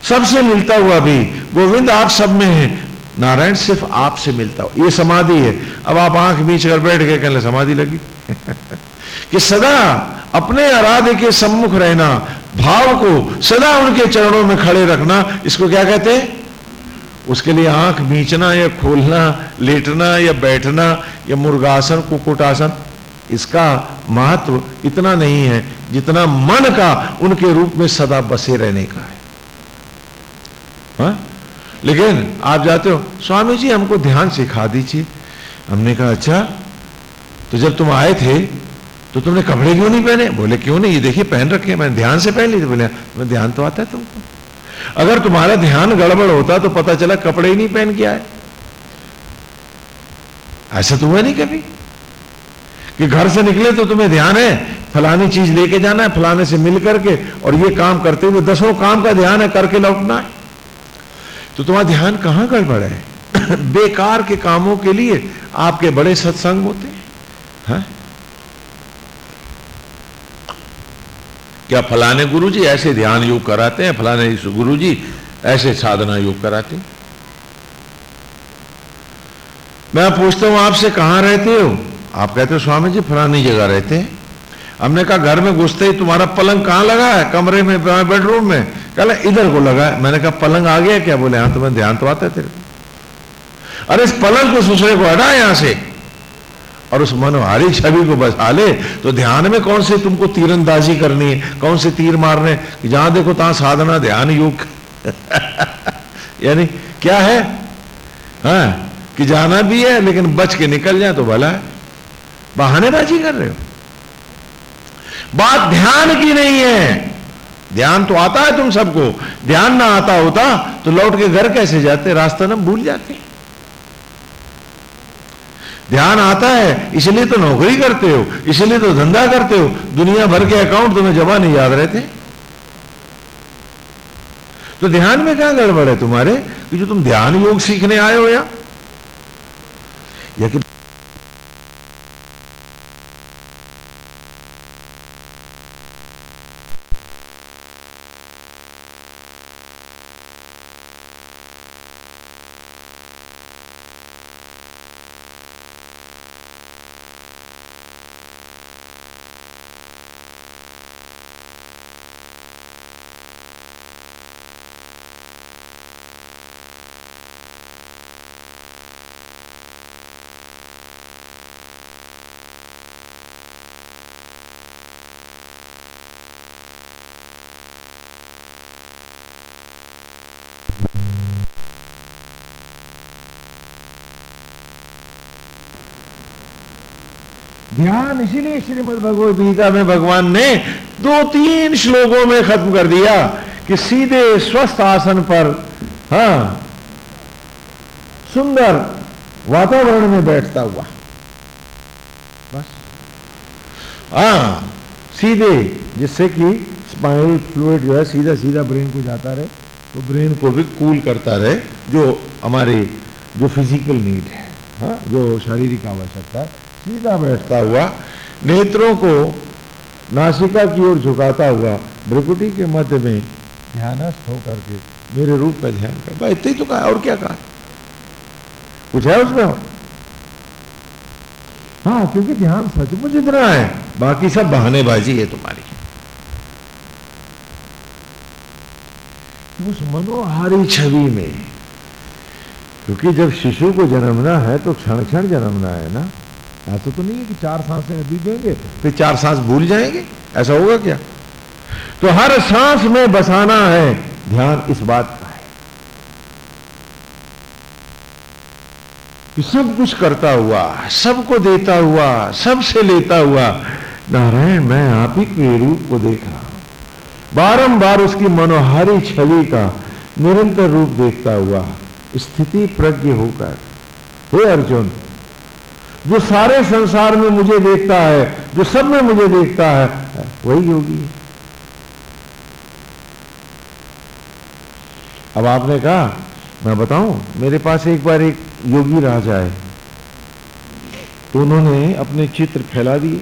सबसे मिलता हुआ भी, गोविंद आप सब में है, नारायण सिर्फ़ आपसे मिलता हो। ये समाधि है। अब आप आँख बीच कर बैठ गए, कहने समाधि लगी। कि सदा अपने आराध्य के सम्मुख रहना, भाव को सदा उनके चरणों में खड़े रखना, इसको क्या कहते हैं? उसके लिए आँख बीचना या खोलना, लेटना या बैठना या मुर्गासन, कुकुटासन, इसका महत्व इतना नहीं है जितना मन का उनके रूप में सदा बसे रहने का है। हा? लेकिन आप जाते हो, स्वामी जी हमको ध्यान सिखा दीजिए। हमने कहा अच्छा तो जब तुम आए थे तो तुमने कपड़े क्यों नहीं पहने? बोले, क्यों नहीं? ये देखिए, पहन रखे मैंने ध्यान से पहन ली बोले, मैं ध्यान तो आता है तुमको। अगर तुम्हारा ध्यान गड़बड़ होता तो पता चला कपड़े ही नहीं पहन के आए। ऐसा तो हुआ नहीं कभी? कि घर से निकले तो तुम्हें ध्यान है, फलानी चीज़ लेके जाना है, फलाने से मिल करके, और ये काम करते हुए दसों काम का ध्यान है, करके लौटना है। तो तुम्हारा ध्यान कहाँ गड़बड़ है? बेकार के कामों के लिए आपके बड़े सत्संग होते हैं। हाँ? क्या फलाने गुरु जी ऐसे ध्यान योग कराते हैं? फलाने गुरु जी ऐसे साधना योग कराते हैं? मैं पूछता हूँ, आपसे कहाँ रहते हो? आप कहते हो स्वामी जी फलानी जगह रहते हैं। हमने कहा, घर में घुसते ही तुम्हारा पलंग कहाँ लगा है? कमरे में, बेडरूम में? कल इधर को लगा है। मैंने कहा, पलंग आ गया क्या? बोले हाँ तुम्हें ध्यान तो आता है तेरे अरे, इस पलंग को दूसरे को हटा यहाँ से। और उस मनोहारी छवि को बसा ले तो ध्यान में कौन से तुमको तीरंदाजी करनी है? कौन से तीर मारने? जहाँ देखो तहां साधना, ध्यान, योग। यानी क्या है? हाँ कि जाना भी है, लेकिन बच के निकल जाए तो भला है। बहानेबाजी कर रहे हो। बात ध्यान की नहीं है। ध्यान तो आता है तुम सबको। ध्यान ना आता होता तो लौट के घर कैसे जाते? रास्ता ना भूल जाते। ध्यान आता है इसलिए तो नौकरी करते हो इसलिए तो धंधा करते हो। दुनिया भर के अकाउंट तुम्हें जमा नहीं याद रहते तो ध्यान में क्या गड़बड़ है तुम्हारे? कि जो तुम ध्यान योग सीखने आए हो या, या कि ध्यान इसीलिए श्रीमद भगवत गीता में भगवान ने दो तीन श्लोकों में खत्म कर दिया कि सीधे स्वस्थ आसन पर, हा, सुंदर वातावरण में बैठता हुआ बस हा, सीधे, जिससे कि स्पाइनल फ्लूड जो है सीधा सीधा ब्रेन को जाता रहे तो ब्रेन को भी कूल करता रहे, जो हमारे, जो फ़िज़िकल नीड है, हा? जो शारीरिक आवश्यकता है सीधा बैठता हुआ नेत्रों को नासिका की ओर झुकाता हुआ भ्रिकुटी के मध्य में ध्यानस्थ होकर के मेरे रूप में ध्यान कर, भाई, इतने तो कहा, और क्या कहा? कुछ है उसमें और? हाँ क्योंकि ध्यान सचमुच इतना है। बाकी सब बहानेबाजी है तुम्हारी। उस मनोहारी छवि में, क्योंकि जब शिशु को जन्मना है तो क्षण क्षण जन्मना है ना? ऐसा तो नहीं है कि चार साँसें अभी देंगे फिर चार सांस भूल जाएँगे? ऐसा होगा क्या? तो हर सांस में बसाना है, ध्यान इस बात का है कि सब कुछ करता हुआ, सबको देता हुआ, सबसे लेता हुआ, नारायण, मैं आप ही के रूप को देख रहा हूँ। बारंबार उसकी मनोहारी छवि का निरंतर रूप देखता हुआ स्थिति प्रज्ञ होकर, हे अर्जुन जो सारे संसार में मुझे देखता है, जो सब में मुझे देखता है, वही योगी है। अब आपने कहा, मैं बताऊँ, मेरे पास एक बार एक योगी राजा है तो उन्होंने अपने चित्र फैला दिए,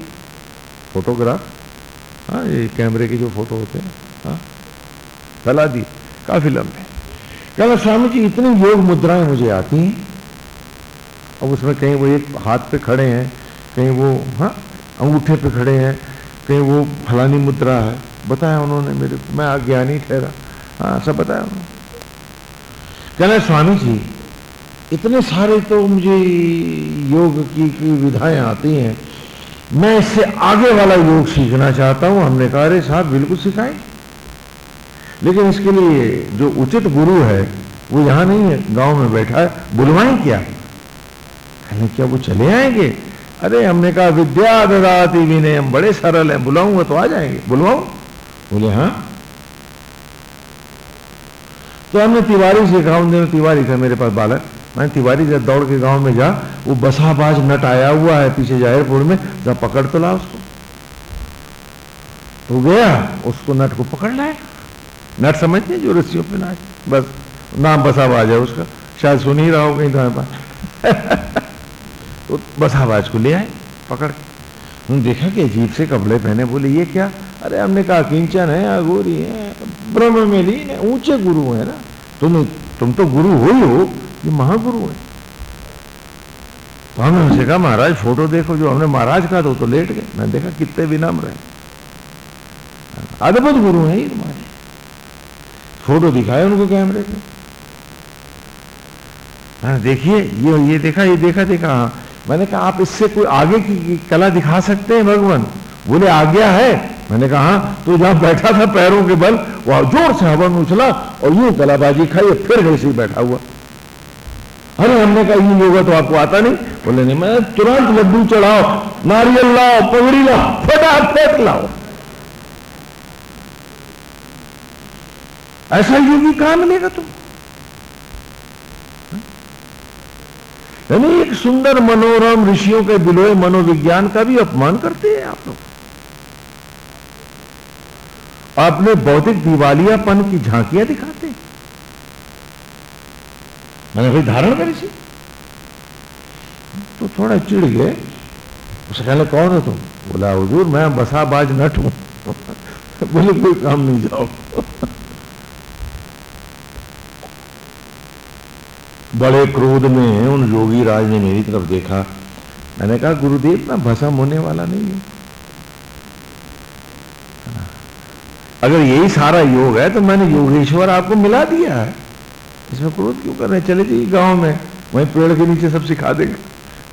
फोटोग्राफ। हाँ ये कैमरे के जो फ़ोटो होते हैं हाँ फैला दिए, काफ़ी लंबे। कहना स्वामी जी, इतनी योग मुद्राएँ मुझे आती हैं। अब उसमें कहीं वो एक हाथ पे खड़े हैं कहीं वो हाँ अंगूठे पे खड़े हैं कहीं वो फलानी मुद्रा है। बताया उन्होंने मेरे को मैं अज्ञानी ठहरा। हाँ सब बताया उन्होंने। कहना स्वामी जी इतने सारे तो मुझे योग की, की विधाएँ आती हैं। मैं इससे आगे वाला योग सीखना चाहता हूँ। हमने कहा अरे साहब बिल्कुल सिखाए। लेकिन इसके लिए जो उचित गुरु है वो यहाँ नहीं है गाँव में बैठा है। बुलवाएँ क्या? कहने क्या वो चले आएँगे? अरे, हमने कहा, विद्या ददाती विनय हम बड़े सरल हैं, बुलाऊँगा तो आ जाएँगे। बुलवाऊ बोले हाँ। तो हमने तिवारी से गाँव में तिवारी था मेरे पास बालक। मैं तिवारी जब दौड़ के गाँव में जा, वो बसाबाज नट आया हुआ है पीछे जाहिरपुर में जब पकड़ तो ला उसको। तो गया, उसको नट को पकड़ लाया। नट समझते जो रस्सियों पे नाच, बस, नाम बसाबाज है उसका। शायद सुन ही रहा हो कहीं तुम्हारे पास तो बसाबाज को ले आए पकड़। उन्होंने देखा कि अजीब से कपड़े पहने बोले ये क्या? अरे हमने कहा किंचन है अगोरी है ब्रह्म में लीन है ऊँचे गुरु है ना। तुम तुम तो गुरु हो ही हो ये महागुरु है। तो हमने उनसे कहा महाराज फ़ोटो देखो जो हमने महाराज कहा तो, तो लेट गए। मैंने देखा कितने विनम्र है। अद्भुत गुरु है ये तुम्हारे। फ़ोटो दिखाए उनको कैमरे पे। देखिए ये ये देखा ये देखा देखा हाँ। मैंने कहा, आप इससे कोई आगे की कला दिखा सकते हैं, भगवान? बोले, आज्ञा है। मैंने कहा हाँ तो जहाँ बैठा था पैरों के बल, वह ज़ोर से हवन उछला और यूँ कलाबाजी खाई फिर वैसे ही बैठा हुआ। अरे, हमने कहा, ये योगा तो आपको आता नहीं? बोले, नहीं, मैं तुरंत लड्डू चढ़ाओ, नारियल लाओ, पगड़ी लाओ, फटाफट लाओ। ऐसा योगी कहाँ मिलेगा तुम? यानी एक सुंदर मनोरम ऋषियों के बिलोए मनोविज्ञान का भी अपमान करते हैं आप लोग। आपने बौद्धिक दिवालियापन की झांकियाँ दिखाते मैंने भाई धारण करी सी तो थोड़ा चिड़ गए। उसे कहने कौन हो तुम? बोला, हजूर, मैं बसाबाज नट हूँ। बोले, कोई काम नहीं जाओ। बड़े क्रोध में उन योगी राज ने मेरी तरफ़ देखा। मैंने कहा, गुरुदेव, मैं भसम होने वाला नहीं हूँ। अगर यही सारा योग है तो मैंने योगेश्वर आपको मिला दिया है। इसमें क्रोध क्यों कर रहे चले जाइए गाँव में। वहीं पेड़ के नीचे सब सिखा देगा।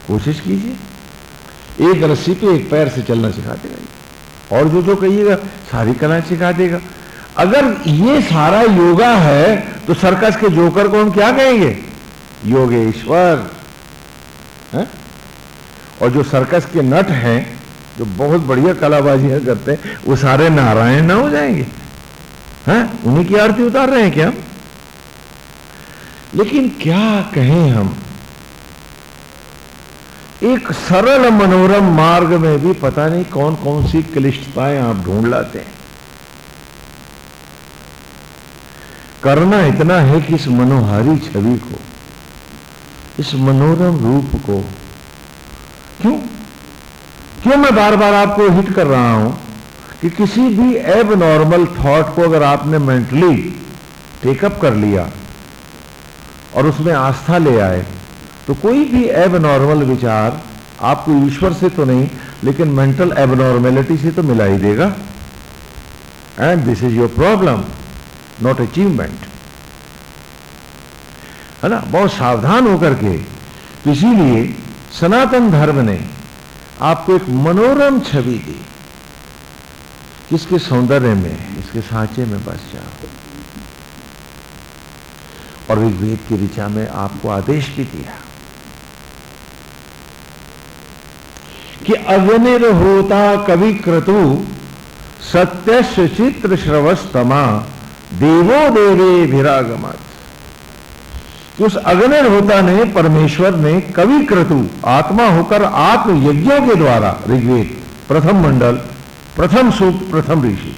कोशिश कीजिए। एक रस्सी पे एक पैर से चलना सिखा देगा और जो जो कहिएगा, सारी कला सिखा देगा। अगर ये सारा योगा है तो सर्कस के जोकर को हम क्या कहेंगे? योगेश्वर। है? और जो सर्कस के नट हैं, जो बहुत बढ़िया कलाबाजियाँ करते हैं, वो सारे नारायण ना हो जाएँगे। हैं? उन्हीं की आरती उतार रहे हैं क्या हम? लेकिन क्या कहें हम? एक सरल मनोरम मार्ग में भी पता नहीं कौन कौन सी क्लिष्टताएँ आप ढूंढ लाते हैं। करना इतना है कि इस मनोहारी छवि को इस मनोरम रूप को। क्यों? क्यों मैं बार बार आपको हिट कर रहा हूँ कि किसी भी एब नॉर्मल थॉट को अगर आपने मेंटली टेकअप कर लिया और उसमें आस्था ले आए तो कोई भी एब नॉर्मल विचार आपको ईश्वर से तो नहीं, लेकिन मेंटल एबनॉर्मेलिटी से तो मिला ही देगा। And this is your problem not achievement है ना? बहुत सावधान होकर के। इसीलिए सनातन धर्म ने आपको एक मनोरम छवि दी। किसके सौंदर्य में? इसके सांचे में बस जाओ। और ऋग्वेद की ऋचा में आपको आदेश भी दिया कि अग्निर होता कवि क्रतु सत्य चित्र श्रवस्तमा देवो देवे भिरागमत उस अग्निर होता ने, परमेश्वर ने कवि क्रतु, आत्मा होकर आत्म यज्ञों के द्वारा, ऋग्वेद, प्रथम मंडल, प्रथम सूक्त प्रथम ऋषि।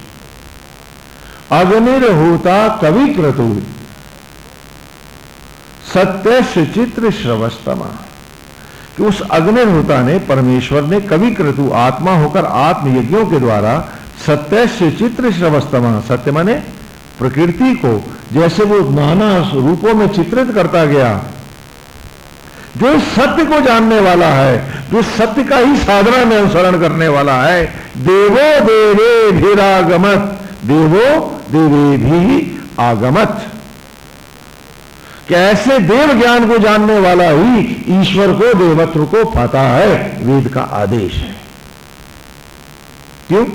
अग्निर होता कवि क्रतु सत्य चित्र श्रवस्तमा। कि उस अग्निर होता ने, परमेश्वर ने कवि क्रतु, आत्मा होकर आत्म यज्ञों के द्वारा सत्य चित्र श्रवस्तमा। सत्य माने प्रकृति को जैसे वो नाना रूपों में चित्रित करता गया। जो सत्य को जानने वाला है, जो सत्य का ही साधना में अनुसरण करने वाला है, देवो देवे भीरागमत, देवो देवे भी आगमत। कैसे देव ज्ञान को जानने वाला ही ईश्वर को, देवत्व को पाता है, वेद का आदेश है। क्यों?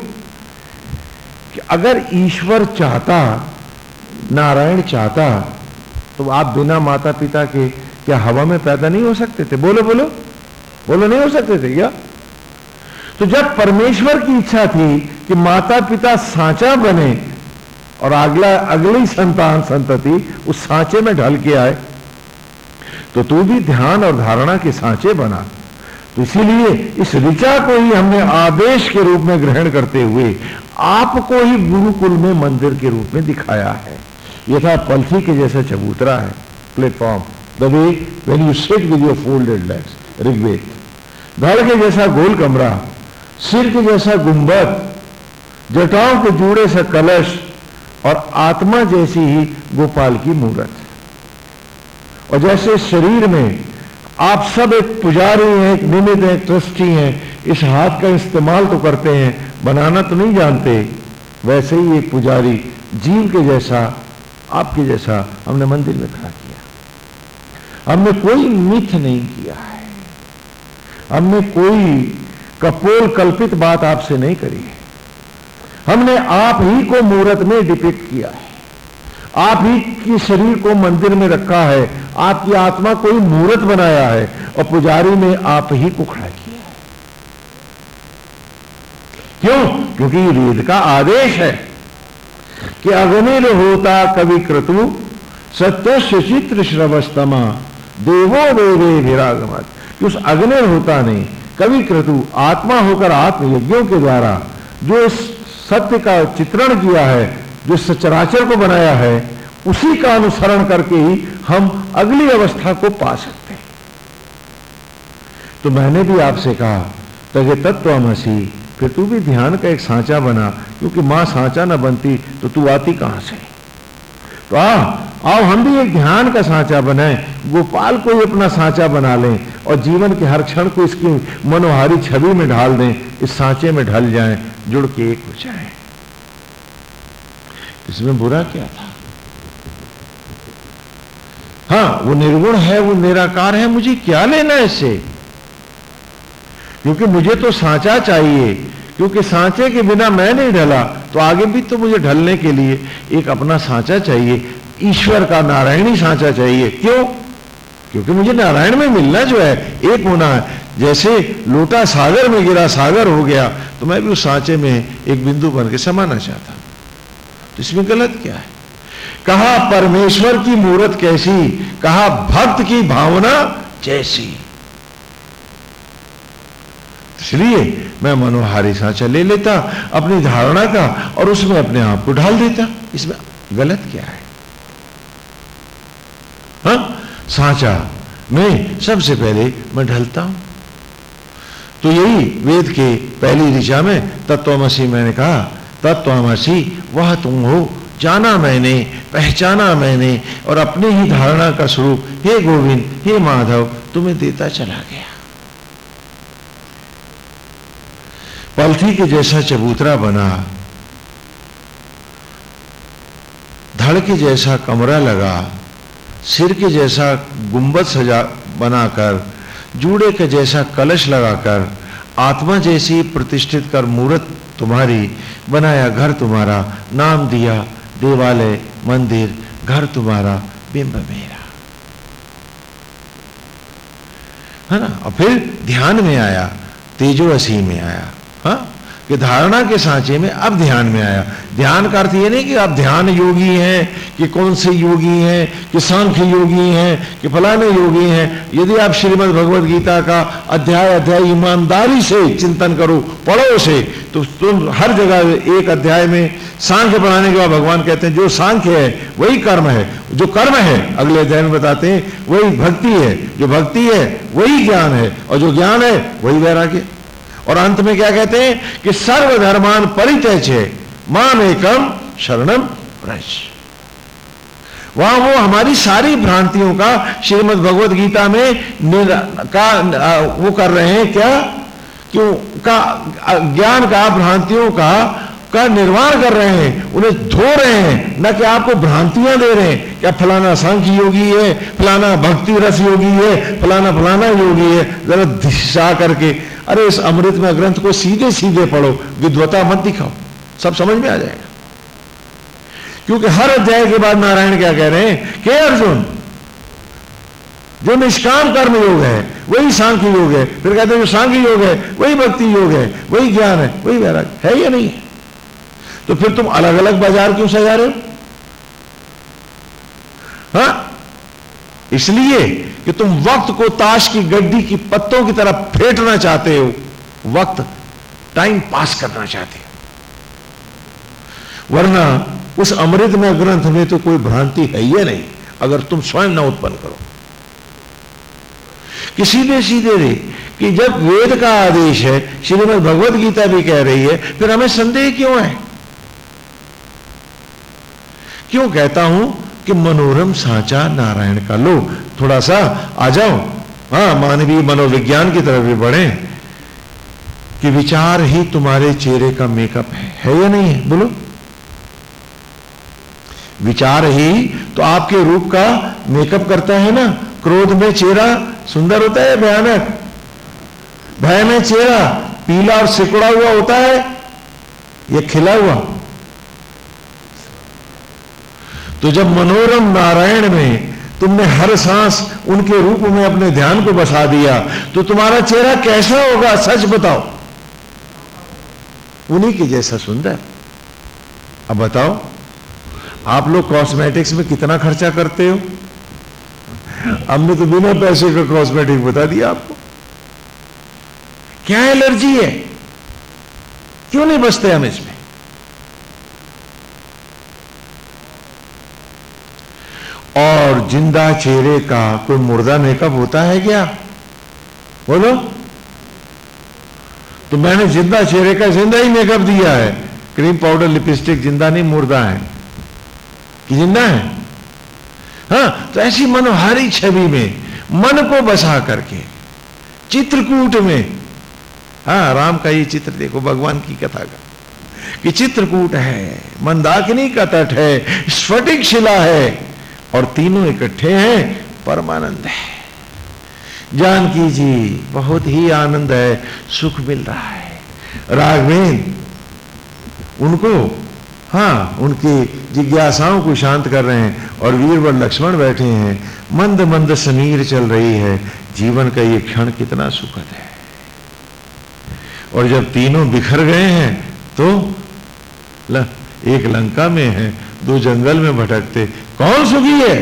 कि अगर ईश्वर चाहता नारायण चाहता। तो आप बिना माता पिता के क्या हवा में पैदा नहीं हो सकते थे? बोलो बोलो। बोलो, नहीं हो सकते थे क्या? तो जब परमेश्वर की इच्छा थी कि माता पिता सांचा बने और अगला, अगली संतान, संतति उस सांचे में ढल के आए तो तू भी ध्यान और धारणा के सांचे बना। तो इसीलिए इस ऋचा को ही हमने आदेश के रूप में ग्रहण करते हुए आपको ही गुरुकुल में मंदिर के रूप में दिखाया है। यथा पल्थी के जैसा चबूतरा है platform the way when you sit with your folded legs Rigveda धड़ के जैसा गोल कमरा, सिर के जैसा गुंबद, जटाओं के जुड़े सा कलश, और आत्मा जैसी ही गोपाल की मूर्त. और जैसे शरीर में आप सब एक पुजारी हैं, एक निमित हैं ट्रस्टी हैं, इस हाथ का इस्तेमाल तो करते हैं, बनाना तो नहीं जानते, वैसे ही एक पुजारी जीव के जैसा आपके जैसा हमने मंदिर में खड़ा किया। हमने कोई मिथ नहीं किया है। हमने कोई कपोल कल्पित बात आपसे नहीं करी है। हमने आप ही को मूर्त में डिपिक्ट किया है। आप ही की शरीर को मंदिर में रखा है। आपकी आत्मा कोई मूर्त बनाया है और पुजारी ने आप ही को खड़ा किया है। क्यों? क्योंकि वेद का आदेश है। कि अग्निल होता कवि क्रतु सत्य चित्र श्रवस्तमा, देवो देवे विरागमत। उस अग्निल होता ने कवि क्रतु, आत्मा होकर आत्मयज्ञों के द्वारा, जो इस सत्य का चित्रण किया है, जो सचराचर को बनाया है, उसी का अनुसरण करके ही हम अगली अवस्था को पा सकते हैं। तो मैंने भी आपसे कहा तगे तत्वमसी फिर तू भी ध्यान का एक सांचा बना, क्योंकि माँ सांचा ना बनती तो तू आती कहाँ से? तो आ, आओ हम भी एक ध्यान का सांचा बनाए, गोपाल को ही अपना सांचा बना लें, और जीवन के हर क्षण को इसकी मनोहारी छवि में ढाल दें, इस सांचे में ढल जाएँ, जुड़ के एक हो जाए। इसमें बुरा क्या था? हाँ वो निर्गुण है, वो निराकार है, मुझे क्या लेना है इससे क्योंकि मुझे तो सांचा चाहिए। क्योंकि सांचे के बिना मैं नहीं ढला तो आगे भी तो मुझे ढलने के लिए एक अपना सांचा चाहिए। ईश्वर का नारायणी सांचा चाहिए। क्यों? क्योंकि मुझे नारायण में मिलना जो है, एक होना है। जैसे लोटा सागर में गिरा, सागर हो गया तो मैं भी उस सांचे में एक बिंदु बन के समाना चाहता तो इसमें गलत क्या है? कहा, परमेश्वर की मूर्त कैसी? कहा, भक्त की भावना जैसी। इसलिए मैं मनोहारी सांचा ले लेता, अपनी धारणा का और उसमें अपने आप को ढाल देता। इसमें गलत क्या है? हा? सांचा में सबसे पहले मैं ढलता हूँ। तो यही वेद के पहली ऋचा में तत्वमसी मैंने कहा, तत्वमसी वह तुम हो, जाना मैंने, पहचाना मैंने और अपने ही धारणा का स्वरूप, हे गोविंद, हे माधव, तुम्हें देता चला गया। पलथी के जैसा चबूतरा बना, धड़ के जैसा कमरा लगा, सिर के जैसा गुंबद सजा बनाकर, जूड़े के जैसा कलश लगाकर, आत्मा जैसी प्रतिष्ठित कर मूर्त तुम्हारी, बनाया घर तुम्हारा, नाम दिया, देवालय, मंदिर, घर तुम्हारा, बिंब मेरा। है ना? और फिर ध्यान में आया, तेजो असी में आया। हा? कि धारणा के सांचे में अब ध्यान में आया। ध्यान का अर्थ ये नहीं कि आप ध्यान योगी हैं, कि कौन से योगी हैं, कि सांख्य योगी हैं, कि फलाने योगी हैं। यदि आप श्रीमद् भगवत गीता का अध्याय अध्याय ईमानदारी से चिंतन करो, पढ़ो से तो तुम हर जगह एक अध्याय में सांख्य पढ़ाने के बाद भगवान कहते हैं, जो सांख्य है, वही कर्म है। जो कर्म है, अगले अध्याय में बताते हैं, वही भक्ति है। जो भक्ति है, वही ज्ञान है, और जो ज्ञान है, वही वैराग्य। और अंत में क्या कहते हैं कि सर्वधर्मान परिचय छे मान एकम शरणम प्रश वहाँ वो हमारी सारी भ्रांतियों का श्रीमद भगवत गीता में का वो कर रहे हैं, क्या? क्यों? का ज्ञान का, भ्रांतियों का का निर्माण कर रहे हैं, उन्हें धो रहे हैं, न कि आपको भ्रांतियाँ दे रहे हैं क्या फलाना सांख्य योगी है, फलाना भक्ति रस योगी है, फलाना फलाना योगी है। जरा दिशा करके, अरे इस अमृत में ग्रंथ को सीधे सीधे पढ़ो, विद्वता मत दिखाओ, सब समझ में आ जाएगा। क्योंकि हर अध्याय के बाद नारायण क्या कह रहे हैं के अर्जुन, जो निष्काम कर्म योग है, वही सांख्य योग है। फिर कहते हैं, जो सांख्य योग है, वही भक्ति योग है, वही ज्ञान है, वही वैराग है या नहीं? है तो फिर तुम अलग अलग बाज़ार क्यों सजा रहे हो? हा? इसलिए कि तुम वक्त को ताश की गड्डी की पत्तों की तरह फेंटना चाहते हो। वक्त टाइम पास करना चाहते हो। वरना उस अमृत में ग्रंथ में तो कोई भ्रांति है ही नहीं, अगर तुम स्वयं न उत्पन्न करो। कि सीधे सीधे रे कि जब वेद का आदेश है, श्रीमद भगवत गीता भी कह रही है, फिर हमें संदेह क्यों है? क्यों कहता हूँ कि मनोरम सांचा नारायण का लो थोड़ा सा आ जाओ। हाँ मानवीय मनोविज्ञान की तरफ़ भी बढ़े। कि विचार ही तुम्हारे चेहरे का मेकअप है है या नहीं है? बोलो। विचार ही तो आपके रूप का मेकअप करता है ना? क्रोध में चेहरा सुंदर होता है भयानक? भय में चेहरा, पीला और सिकुड़ा हुआ होता है या खिला हुआ? तो जब मनोरम नारायण में तुमने हर सांस उनके रूप में अपने ध्यान को बसा दिया तो तुम्हारा चेहरा कैसा होगा सच बताओ। उन्हीं के जैसा सुंदर। अब बताओ, आप लोग कॉस्मेटिक्स में कितना खर्चा करते हो? हमने तो बिना पैसे का कॉस्मेटिक बता दिया आपको। क्या एलर्जी है? क्यों नहीं बचते हम इसमें? और ज़िंदा चेहरे का कोई मुर्दा मेकअप होता है क्या? बोलो। तो मैंने ज़िंदा चेहरे का ज़िंदा ही मेकअप दिया है। क्रीम पाउडर लिपस्टिक ज़िंदा नहीं, मुर्दा है। कि ज़िंदा है? हाँ तो ऐसी मनोहारी छवि में, मन को बसा करके, चित्रकूट में। हाँ राम का ये चित्र देखो, भगवान की कथा का। कि चित्रकूट है, मंदाकिनी का तट है, स्फटिक शिला है। और तीनों इकट्ठे हैं परमानंद है। जानकी जी बहुत ही आनंद है सुख मिल रहा है। राघवेंद्र उनको हाँ उनकी जिज्ञासाओं को शांत कर रहे हैं और वीरवर लक्ष्मण बैठे हैं। मंद मंद समीर चल रही है। जीवन का ये क्षण कितना सुखद है। और जब तीनों बिखर गए हैं तो ल, एक लंका में है। दो जंगल में भटकते, कौन सुखी है?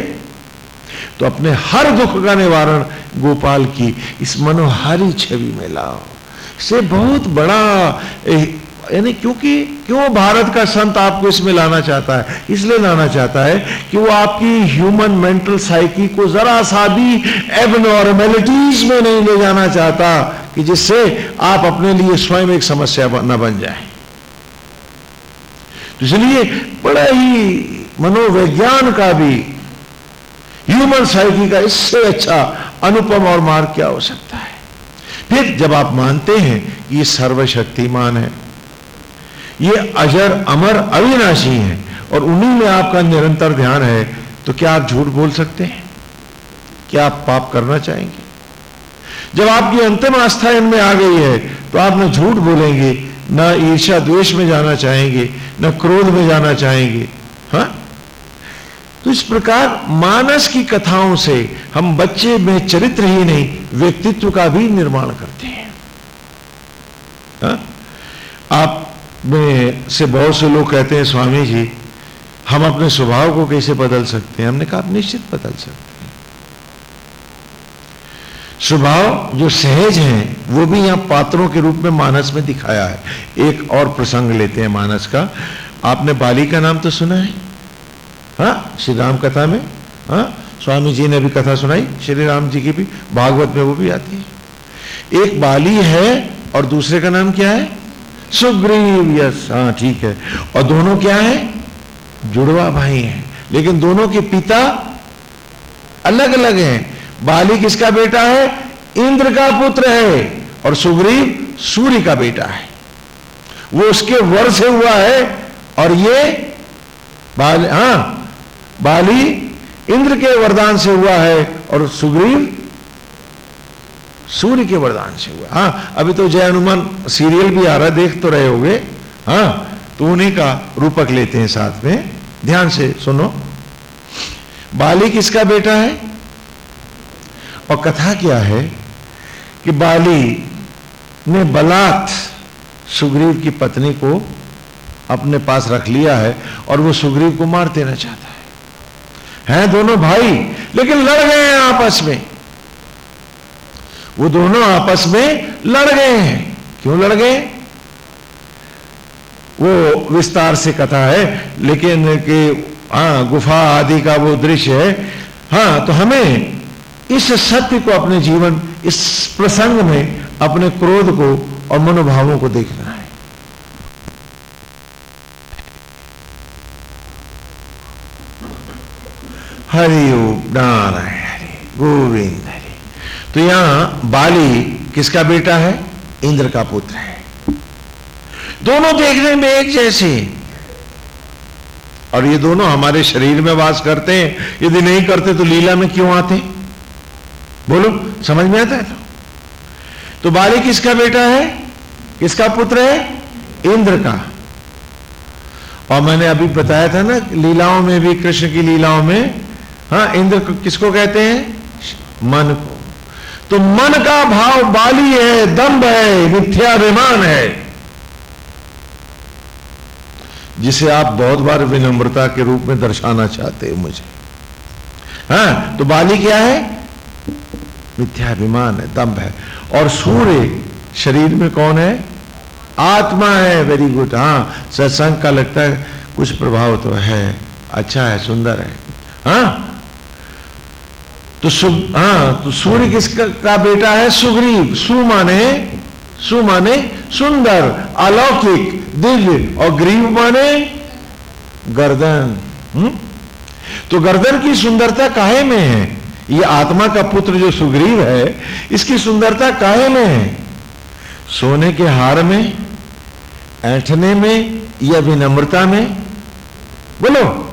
तो अपने हर दुख का निवारण गोपाल की इस मनोहारी छवि में लाओ। से बहुत बड़ा यानी क्योंकि, क्यों भारत का संत आपको इसमें लाना चाहता है? इसलिए लाना चाहता है कि वो आपकी ह्यूमन मेंटल साइकी को जरा सा भी एबनॉर्मेलिटीज में नहीं ले जाना चाहता, कि जिससे आप अपने लिए स्वयं एक समस्या न बन जाए। इसलिए बड़ा ही मनोविज्ञान का भी ह्यूमन साइकी का इससे अच्छा अनुपम और मार्ग क्या हो सकता है? फिर जब आप मानते हैं कि ये सर्वशक्तिमान है, ये अजर, अमर, अविनाशी है और उन्हीं में आपका निरंतर ध्यान है तो क्या आप झूठ बोल सकते हैं? क्या आप पाप करना चाहेंगे? जब आपकी अंतिम आस्था इनमें आ गई है तो आप न झूठ बोलेंगे, न ईर्षा द्वेष में जाना चाहेंगे न क्रोध में जाना चाहेंगे, हा? तो इस प्रकार मानस की कथाओं से हम बच्चे में चरित्र ही नहीं, व्यक्तित्व का भी निर्माण करते हैं हा? आप में से बहुत से लोग कहते हैं, स्वामी जी, हम अपने स्वभाव को कैसे बदल सकते हैं हमने कहा, आप निश्चित बदल सकते स्वभाव जो सहज है, वो भी यहाँ पात्रों के रूप में मानस में दिखाया है। एक और प्रसंग लेते हैं मानस का। आपने बाली का नाम तो सुना है? हाँ? श्री राम कथा में? हाँ? स्वामी जी ने भी कथा सुनाई श्री राम जी की भी, भागवत में वो भी आती है। एक बाली है और दूसरे का नाम क्या है? सुग्रीव यस हाँ ठीक है। और दोनों क्या है? जुड़वा भाई हैं। लेकिन दोनों के पिता अलग अलग हैं। बाली किसका बेटा है? इंद्र का पुत्र है। और सुग्रीव सूर्य का बेटा है। वो उसके वर से हुआ है। और ये बाल हाँ बाली इंद्र के वरदान से हुआ है। और सुग्रीव सूर्य के वरदान से हुआ हाँ। अभी तो जय हनुमान सीरियल भी आ रहा देख तो रहे होगे। हाँ तो उन्हीं का रूपक लेते हैं साथ में। ध्यान से सुनो। बाली किसका बेटा है? और कथा क्या है कि बाली ने बलात् सुग्रीव की पत्नी को अपने पास रख लिया है और वो सुग्रीव को मार देना चाहता है। हैं दोनों भाई? लेकिन लड़ गए हैं आपस में। वो दोनों आपस में लड़ गए हैं। क्यों लड़ गए? वो विस्तार से कथा है, लेकिन कि हाँ गुफा आदि का वो दृश्य है। हाँ तो हमें इस सत्य को अपने जीवन, इस प्रसंग में अपने क्रोध को और मनोभावों को देखना है। हरि नारायण हरि, गोविंद हरि। तो यहाँ बाली किसका बेटा है? इंद्र का पुत्र है। दोनों देखने में एक जैसे और ये दोनों हमारे शरीर में वास करते हैं। यदि नहीं करते तो लीला में क्यों आते बोलो, समझ में आता है तो? तो बाली किसका बेटा है? किसका पुत्र है? इंद्र का। और मैंने अभी बताया था ना, लीलाओं में भी, कृष्ण की लीलाओं में हाँ इंद्र किसको कहते हैं? मन को। तो मन का भाव बाली है, दम्भ है, मिथ्याभिमान है। जिसे आप बहुत बार विनम्रता के रूप में दर्शाना चाहते हो मुझे। हाँ तो बाली क्या है? मिथ्याभिमान है, दम्भ है। और सूर्य शरीर में कौन है? आत्मा है वेरी गुड हाँ। सत्संग का लगता है कुछ प्रभाव तो है। अच्छा है, सुंदर है। हाँ? तो सु हाँ तो सूर्य किसका, का बेटा है? सुग्रीव। सु माने? सु माने सुंदर, अलौकिक, दिव्य। और ग्रीव माने गर्दन। हुँ? तो गर्दन की सुंदरता काहे में है? ये आत्मा का पुत्र जो सुग्रीव है, इसकी सुंदरता काहे में है? सोने के हार में, ऐठने में, या विनम्रता में? बोलो।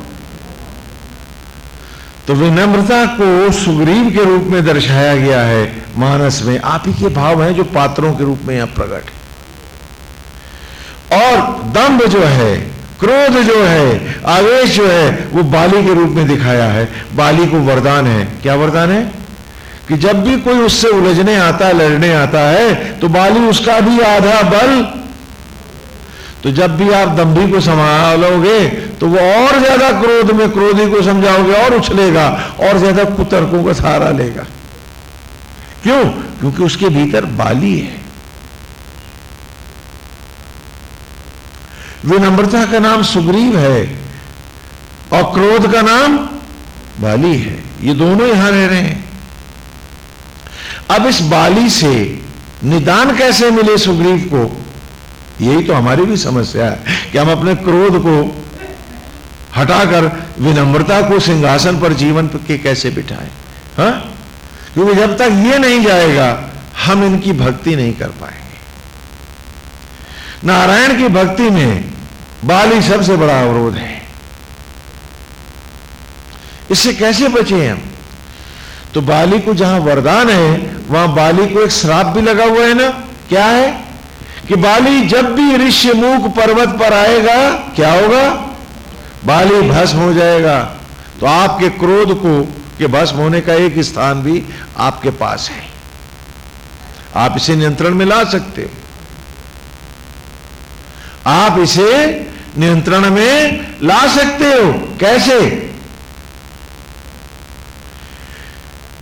तो विनम्रता को सुग्रीव के रूप में दर्शाया गया है, मानस में। आप ही के भाव हैं जो पात्रों के रूप में यहाँ प्रकट और दम्भ जो है क्रोध जो है, आवेश जो है, वो बाली के रूप में दिखाया है। बाली को वरदान है। क्या वरदान है? कि जब भी कोई उससे उलझने आता है लड़ने आता है तो बाली उसका भी आधा बल। तो जब भी आप दम्भी को संभालोगे तो वो और ज़्यादा क्रोध में क्रोधी को समझाओगे, और उछलेगा, और ज़्यादा कुतर्कों का सहारा लेगा। क्यों? क्योंकि उसके भीतर बाली है। विनम्रता का नाम सुग्रीव है और क्रोध का नाम बाली है। ये दोनों यहाँ रह रहे हैं। अब इस बाली से निदान कैसे मिले सुग्रीव को? यही तो हमारी भी समस्या है कि हम अपने क्रोध को हटाकर विनम्रता को सिंहासन पर जीवन के कैसे बिठाएँ, हा? क्योंकि जब तक ये नहीं जाएगा, हम इनकी भक्ति नहीं कर पाएँगे। नारायण की भक्ति में बाली सबसे बड़ा अवरोध है। इससे कैसे बचे हम? तो बाली को जहाँ वरदान है, वहाँ बाली को एक श्राप भी लगा हुआ है ना? क्या है? कि बाली जब भी ऋषि मुख पर्वत पर आएगा, क्या होगा? बाली भस्म हो जाएगा। तो आपके क्रोध को, के भस्म होने का एक स्थान भी आपके पास है। आप इसे नियंत्रण में ला सकते हो। आप इसे नियंत्रण में ला सकते हो। कैसे?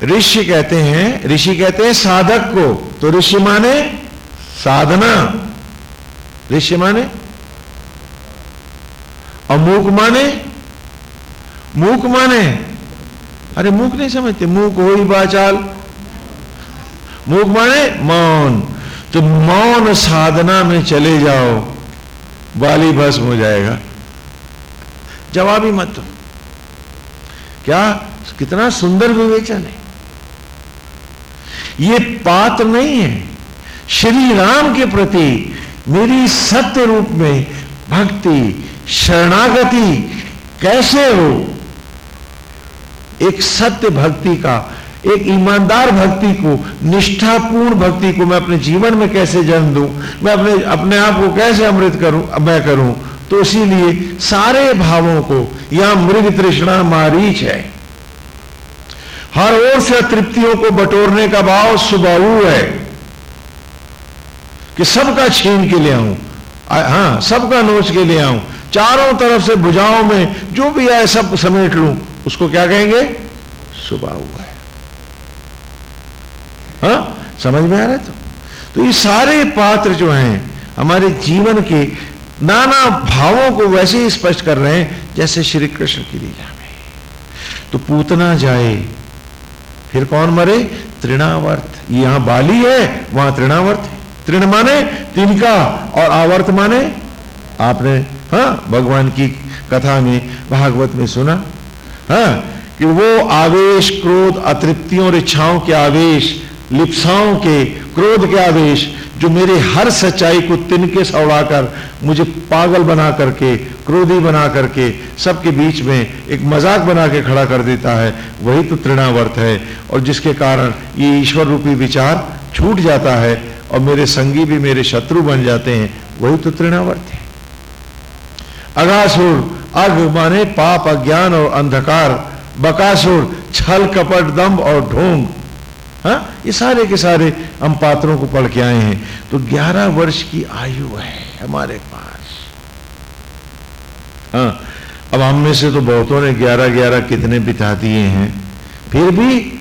ऋषि कहते हैं, ऋषि कहते हैं साधक को। तो ऋषि माने साधना। ऋषि माने और मूक माने मूक माने। अरे मूक नहीं समझते, मूक हो ही बाचाल। मूक माने मौन। तो मौन साधना में चले जाओ। बाली भस्म हो जाएगा। जवाब ही मत दो। क्या? कितना सुंदर विवेचन है। ये पात्र नहीं है। श्री राम के प्रति मेरी सत्य रूप में भक्ति, शरणागति कैसे हो? एक सत्य भक्ति का एक ईमानदार भक्ति को, निष्ठापूर्ण भक्ति को मैं अपने जीवन में कैसे जन्म दूँ? मैं अपने अपने आप को कैसे अमृत करूँ, मैं करूँ? तो इसीलिए सारे भावों को यह मृग तृष्णा मारीच है। हर ओर से तृप्तियों को बटोरने का भाव सुबाऊ है कि सबका छीन के ले आऊँ। हाँ, सबका नोच के ले आऊँ। चारों तरफ़ से भुजाओं में जो भी आए सब समेट लूँ, उसको क्या कहेंगे? सुबाऊ है। हाँ समझ में आ रहा है तो? तो ये सारे पात्र जो हैं, हमारे जीवन के नाना भावों को वैसे ही स्पष्ट कर रहे हैं, जैसे श्री कृष्ण की लीला में। तो पूतना जाए, फिर कौन मरे? तृणावर्त। यहाँ बाली है, वहाँ तृणावर्त है। तृण माने, तिनका और आवर्त माने। आपने हाँ भगवान की कथा में, भागवत में सुना। हाँ कि वो आवेश, क्रोध, अतृप्तियों और इच्छाओं के आवेश लिप्साओं के क्रोध के आवेश जो मेरे हर सच्चाई को तिनके सौड़ाकर मुझे पागल बना करके, क्रोधी बना करके सबके बीच में एक मज़ाक बना के खड़ा कर देता है, वही तो तृणावर्त है। और जिसके कारण ये ईश्वर रूपी विचार छूट जाता है और मेरे संगी भी मेरे शत्रु बन जाते हैं, वही तो तृणावर्त है। अगासुर अग माने पाप, अज्ञान और अंधकार, बकासुर, छल, कपट दम्ब और ढोंग हाँ? ये सारे के सारे हम पात्रों को पढ़ के आए हैं। तो 11 वर्ष की आयु है हमारे पास। हाँ अब हम में से तो बहुतों ने 11 11 कितने बिता दिए हैं। फिर भी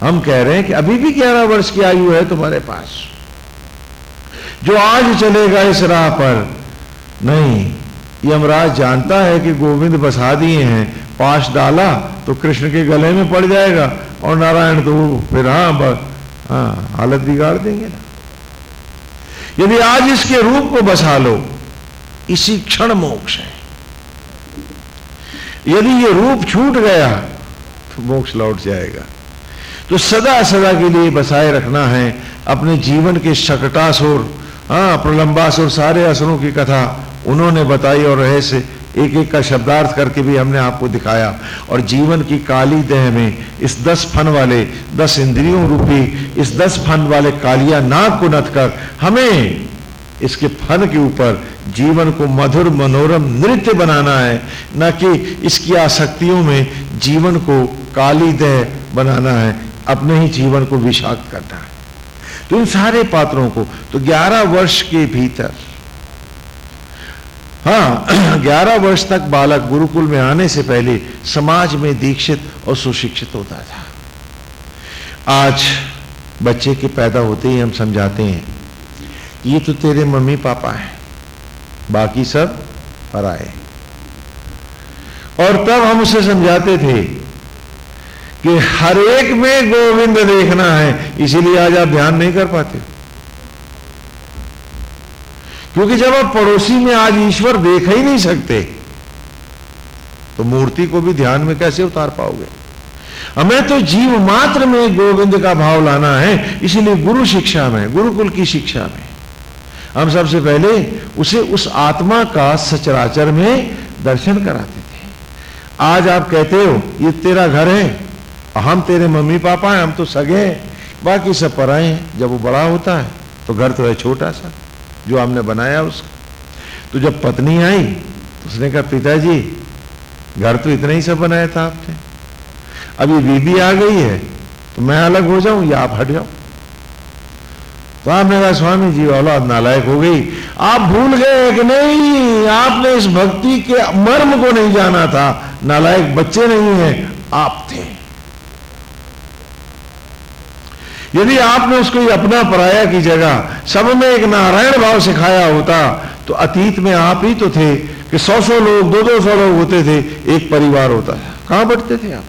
हम कह रहे हैं कि अभी भी 11 वर्ष की आयु है तुम्हारे पास। जो आज चलेगा इस राह पर, नहीं, यमराज जानता है कि गोविंद बसा दिए हैं। पाश डाला तो कृष्ण के गले में पड़ जाएगा और नारायण तो फिर हाँ हाँ हालत बिगाड़ देंगे ना। यदि आज इसके रूप को बसा लो, इसी क्षण मोक्ष है। यदि ये रूप छूट गया तो मोक्ष लौट जाएगा। तो सदा सदा के लिए बसाए रखना है, अपने जीवन के शकटासुर हाँ प्रलंबासुर सारे असुरों की कथा उन्होंने बताई और रहस्य एक एक का शब्दार्थ करके भी हमने आपको दिखाया। और जीवन की काली देह में इस दस फन वाले, दस इंद्रियों रूपी, इस दस फन वाले कालिया नाग को नथ कर हमें इसके फन के ऊपर जीवन को मधुर, मनोरम, नृत्य बनाना है। न कि इसकी आसक्तियों में जीवन को काली देह बनाना है, अपने ही जीवन को विषाक्त करना है। तो इन सारे पात्रों को तो 11 वर्ष के भीतर हाँ ग्यारह वर्ष तक बालक गुरुकुल में आने से पहले समाज में दीक्षित और सुशिक्षित होता था। आज बच्चे के पैदा होते ही हम समझाते हैं, ये तो तेरे मम्मी पापा हैं, बाकी सब पराए। और तब हम उसे समझाते थे कि हर एक में गोविंद देखना है, इसीलिए आज आप ध्यान नहीं कर पाते। क्योंकि जब आप पड़ोसी में आज ईश्वर देख ही नहीं सकते तो मूर्ति को भी ध्यान में कैसे उतार पाओगे? हमें तो जीव मात्र में गोविंद का भाव लाना है, इसीलिए गुरु शिक्षा में, गुरुकुल की शिक्षा में। हम सबसे पहले उसे उस आत्मा का सचराचर में दर्शन कराते थे। आज आप कहते हो, ये तेरा घर है, हम तेरे मम्मी पापा हैं, हम तो सगे हैं, बाकी सब पराए हैं, जब वो बड़ा होता है तो घर तो है छोटा सा। जो हमने बनाया उसका। तो जब पत्नी आई तो उसने कहा, पिताजी, घर तो इतना ही सब बनाया था आपने। अभी बीबी आ गई है तो मैं अलग हो जाऊँ या आप हट जाओ? तो आपने कहा, स्वामी जी, औलाद नालायक हो गई। आप भूल गए कि नहीं, आपने इस भक्ति के मर्म को नहीं जाना था। नालायक बच्चे नहीं है, आप थे। यदि आपने उसको ये अपना पराया की जगह, सब में एक नारायण भाव सिखाया होता तो अतीत में आप ही तो थे कि सौ सौ लोग दो दो सौ लोग होते थे, एक परिवार होता है। कहाँ बढ़ते थे आप?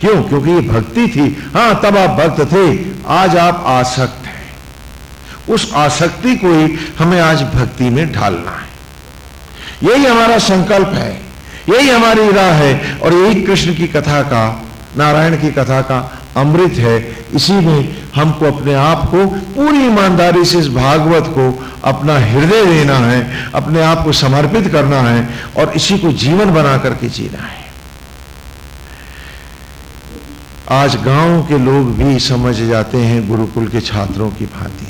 क्यों? क्योंकि ये भक्ति थी। हाँ, तब आप भक्त थे। आज आप आसक्त हैं। उस आसक्ति को ही हमें आज भक्ति में ढालना है। यही हमारा संकल्प है। यही हमारी राह है। और यही कृष्ण की कथा का, नारायण की कथा का अमृत है, इसी में हमको अपने आप को पूरी ईमानदारी से इस भागवत को अपना हृदय देना है, अपने आप को समर्पित करना है और इसी को जीवन बना करके जीना है। आज गाँव के लोग भी समझ जाते हैं गुरुकुल के छात्रों की भांति।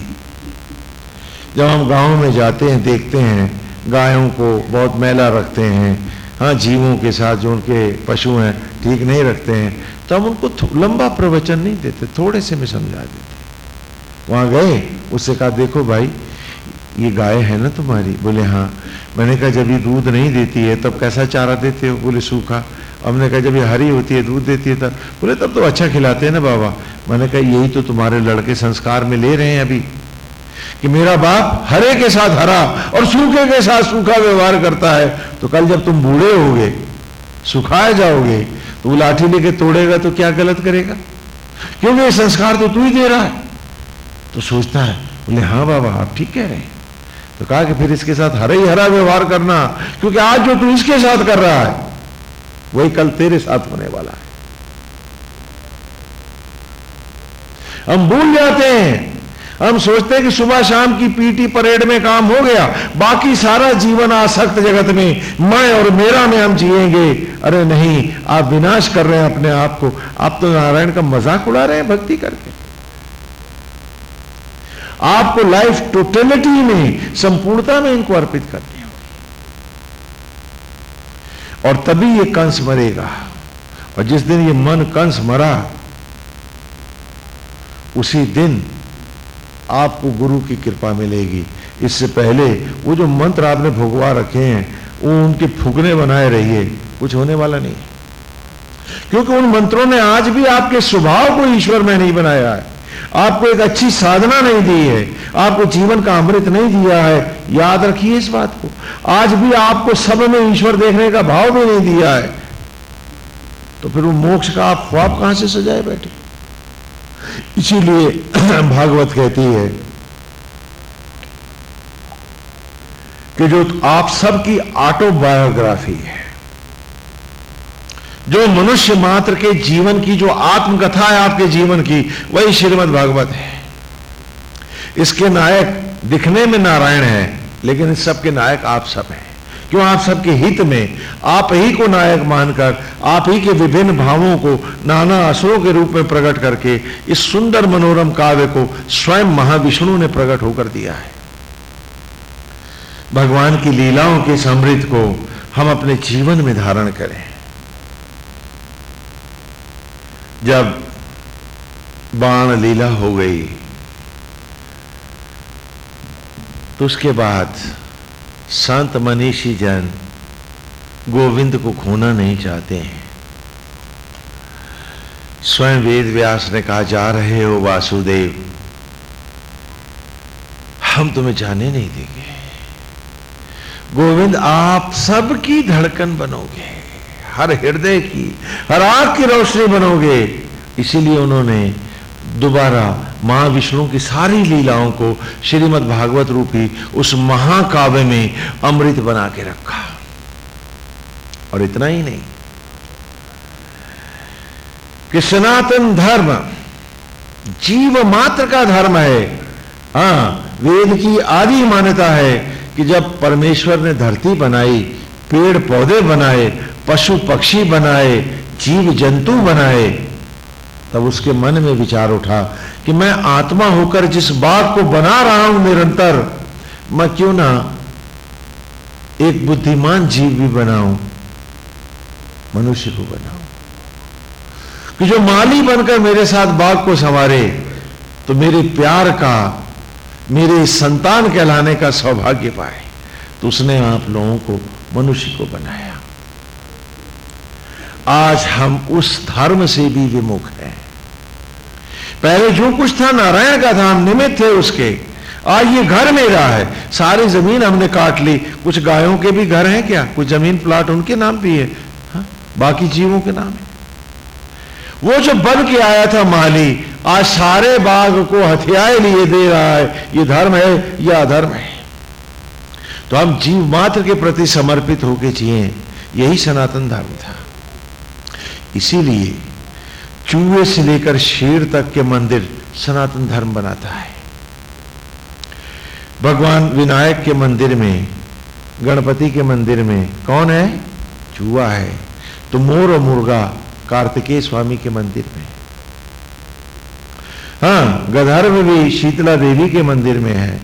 जब हम गाँव में जाते हैं, देखते हैं, गायों को बहुत मैला रखते हैं हाँ जीवों के साथ जो उनके पशु हैं, ठीक नहीं रखते हैं तो हम उनको लंबा प्रवचन नहीं देते, थोड़े से में समझा देते वहाँ गए, उससे कहा, देखो भाई, ये गाय है ना तुम्हारी? बोले हाँ। मैंने कहा, जब ये दूध नहीं देती है, तब कैसा चारा देते हो? बोले, सूखा। हमने कहा, जब ये हरी होती है, दूध देती है, तब। बोले, तब तो अच्छा खिलाते हैं ना बाबा। मैंने कहा, यही तो तुम्हारे लड़के संस्कार में ले रहे हैं अभी, कि मेरा बाप हरे के साथ हरा और सूखे के साथ सूखा व्यवहार करता है। तो कल जब तुम बूढ़े होगे, सुखाए जाओगे तो वो लाठी लेके तोड़ेगा तो क्या गलत करेगा? क्योंकि संस्कार तो तू ही दे रहा है। तो सोचता है बोले हाँ बाबा, आप ठीक कह रहे हैं। तो कहा कि फिर इसके साथ हरा ही हरा व्यवहार करना, क्योंकि आज जो तू इसके साथ कर रहा है, वही कल तेरे साथ होने वाला है। हम भूल जाते हैं। हम सोचते हैं कि सुबह शाम की पीटी परेड में काम हो गया, बाकी सारा जीवन आसक्त जगत में, मैं और मेरा में हम जिएँगे। अरे नहीं, आप विनाश कर रहे हैं अपने आप को। आप तो नारायण का मज़ाक उड़ा रहे हैं भक्ति करके। आपको लाइफ टोटलिटी में, संपूर्णता में इनको अर्पित करनी होगी और तभी ये कंस मरेगा। और जिस दिन ये मन कंस मरा, उसी दिन आपको गुरु की कृपा मिलेगी। इससे पहले वो जो मंत्र आपने भुगवा रखे हैं, वो उनके फुकने बनाए रहिए। कुछ होने वाला नहीं। क्योंकि उन मंत्रों ने आज भी आपके स्वभाव को ईश्वर में नहीं बनाया है। आपको एक अच्छी साधना नहीं दी है। आपको जीवन का अमृत नहीं दिया है। याद रखिए इस बात को। आज भी आपको सब में ईश्वर देखने का भाव भी नहीं दिया है। तो फिर वो मोक्ष का आप ख्वाब कहाँ से सजाए बैठे? इसीलिए भागवत कहती है कि जो आप सबकी ऑटोबायोग्राफी है, जो मनुष्य मात्र के जीवन की, जो आत्मकथा है आपके जीवन की, वही श्रीमद भागवत है। इसके नायक दिखने में नारायण है, लेकिन इस सब के नायक आप सब हैं। क्यों आप सबके हित में? आप ही को नायक मानकर, आप ही के विभिन्न भावों को नाना असुरों के रूप में प्रकट करके इस सुंदर मनोरम काव्य को स्वयं महाविष्णु ने प्रकट होकर दिया है। भगवान की लीलाओं के समृद्ध को हम अपने जीवन में धारण करें। जब बाण लीला हो गई तो उसके बाद संत मनीषी जन गोविंद को खोना नहीं चाहते हैं। स्वयं वेद व्यास ने कहा, जा रहे हो वासुदेव, हम तुम्हें जाने नहीं देंगे। गोविंद, आप सबकी धड़कन बनोगे, हर हृदय की, हर आग की रोशनी बनोगे। इसीलिए उन्होंने दोबारा महाविष्णु की सारी लीलाओं को श्रीमद् भागवत रूपी उस महाकाव्य में अमृत बना के रखा। और इतना ही नहीं कि सनातन धर्म जीव मात्र का धर्म है। हाँ, वेद की आदि मान्यता है कि जब परमेश्वर ने धरती बनाई, पेड़ पौधे बनाए, पशु पक्षी बनाए, जीव जंतु बनाए तब उसके मन में विचार उठा कि मैं आत्मा होकर जिस बात को बना रहा हूँ निरंतर, मैं क्यों ना एक बुद्धिमान जीव भी बनाऊँ, मनुष्य को बनाऊँ। कि जो माली बनकर मेरे साथ बाग को संवारे तो मेरे प्यार का, मेरे संतान कहलाने का सौभाग्य पाए तो उसने आप लोगों को, मनुष्य को बनाया। आज हम उस धर्म से भी विमुख हैं। पहले जो कुछ था, नारायण का था, हम निमित्त थे उसके। आज ये घर मेरा है। सारी ज़मीन हमने काट ली। कुछ गायों के भी घर हैं क्या? कुछ ज़मीन प्लाट उनके नाम भी है हा? बाकी जीवों के नाम है वो जो बन के आया था माली, आज सारे बाग को हथियाए लिए दे रहा है। ये धर्म है, या अधर्म है। तो हम जीव मात्र के प्रति समर्पित होके जिए। यही सनातन धर्म था। इसीलिए चूहे से लेकर शेर तक के मंदिर सनातन धर्म बनाता है। भगवान विनायक के मंदिर में, गणपति के मंदिर में कौन है? चूहा है। तो मोर और मुर्गा कार्तिकेय स्वामी के मंदिर में। हाँ गधर्व भी शीतला देवी के मंदिर में है।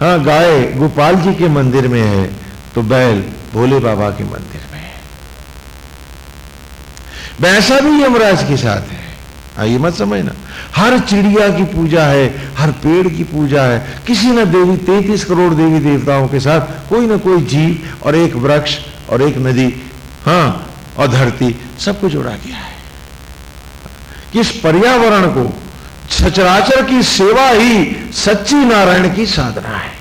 हाँ गाय गोपाल जी के मंदिर में है। तो बैल भोले बाबा के मंदिर में है। वैसा भी यमराज के साथ है। आइए मत समझना। हर चिड़िया की पूजा है, हर पेड़ की पूजा है। किसी न देवी, तैतीस करोड़ देवी देवताओं के साथ कोई ना कोई जीव और एक वृक्ष और एक नदी हाँ और धरती सबको जोड़ा गया है। किस पर्यावरण को, सचराचर की सेवा ही सच्ची नारायण की साधना है।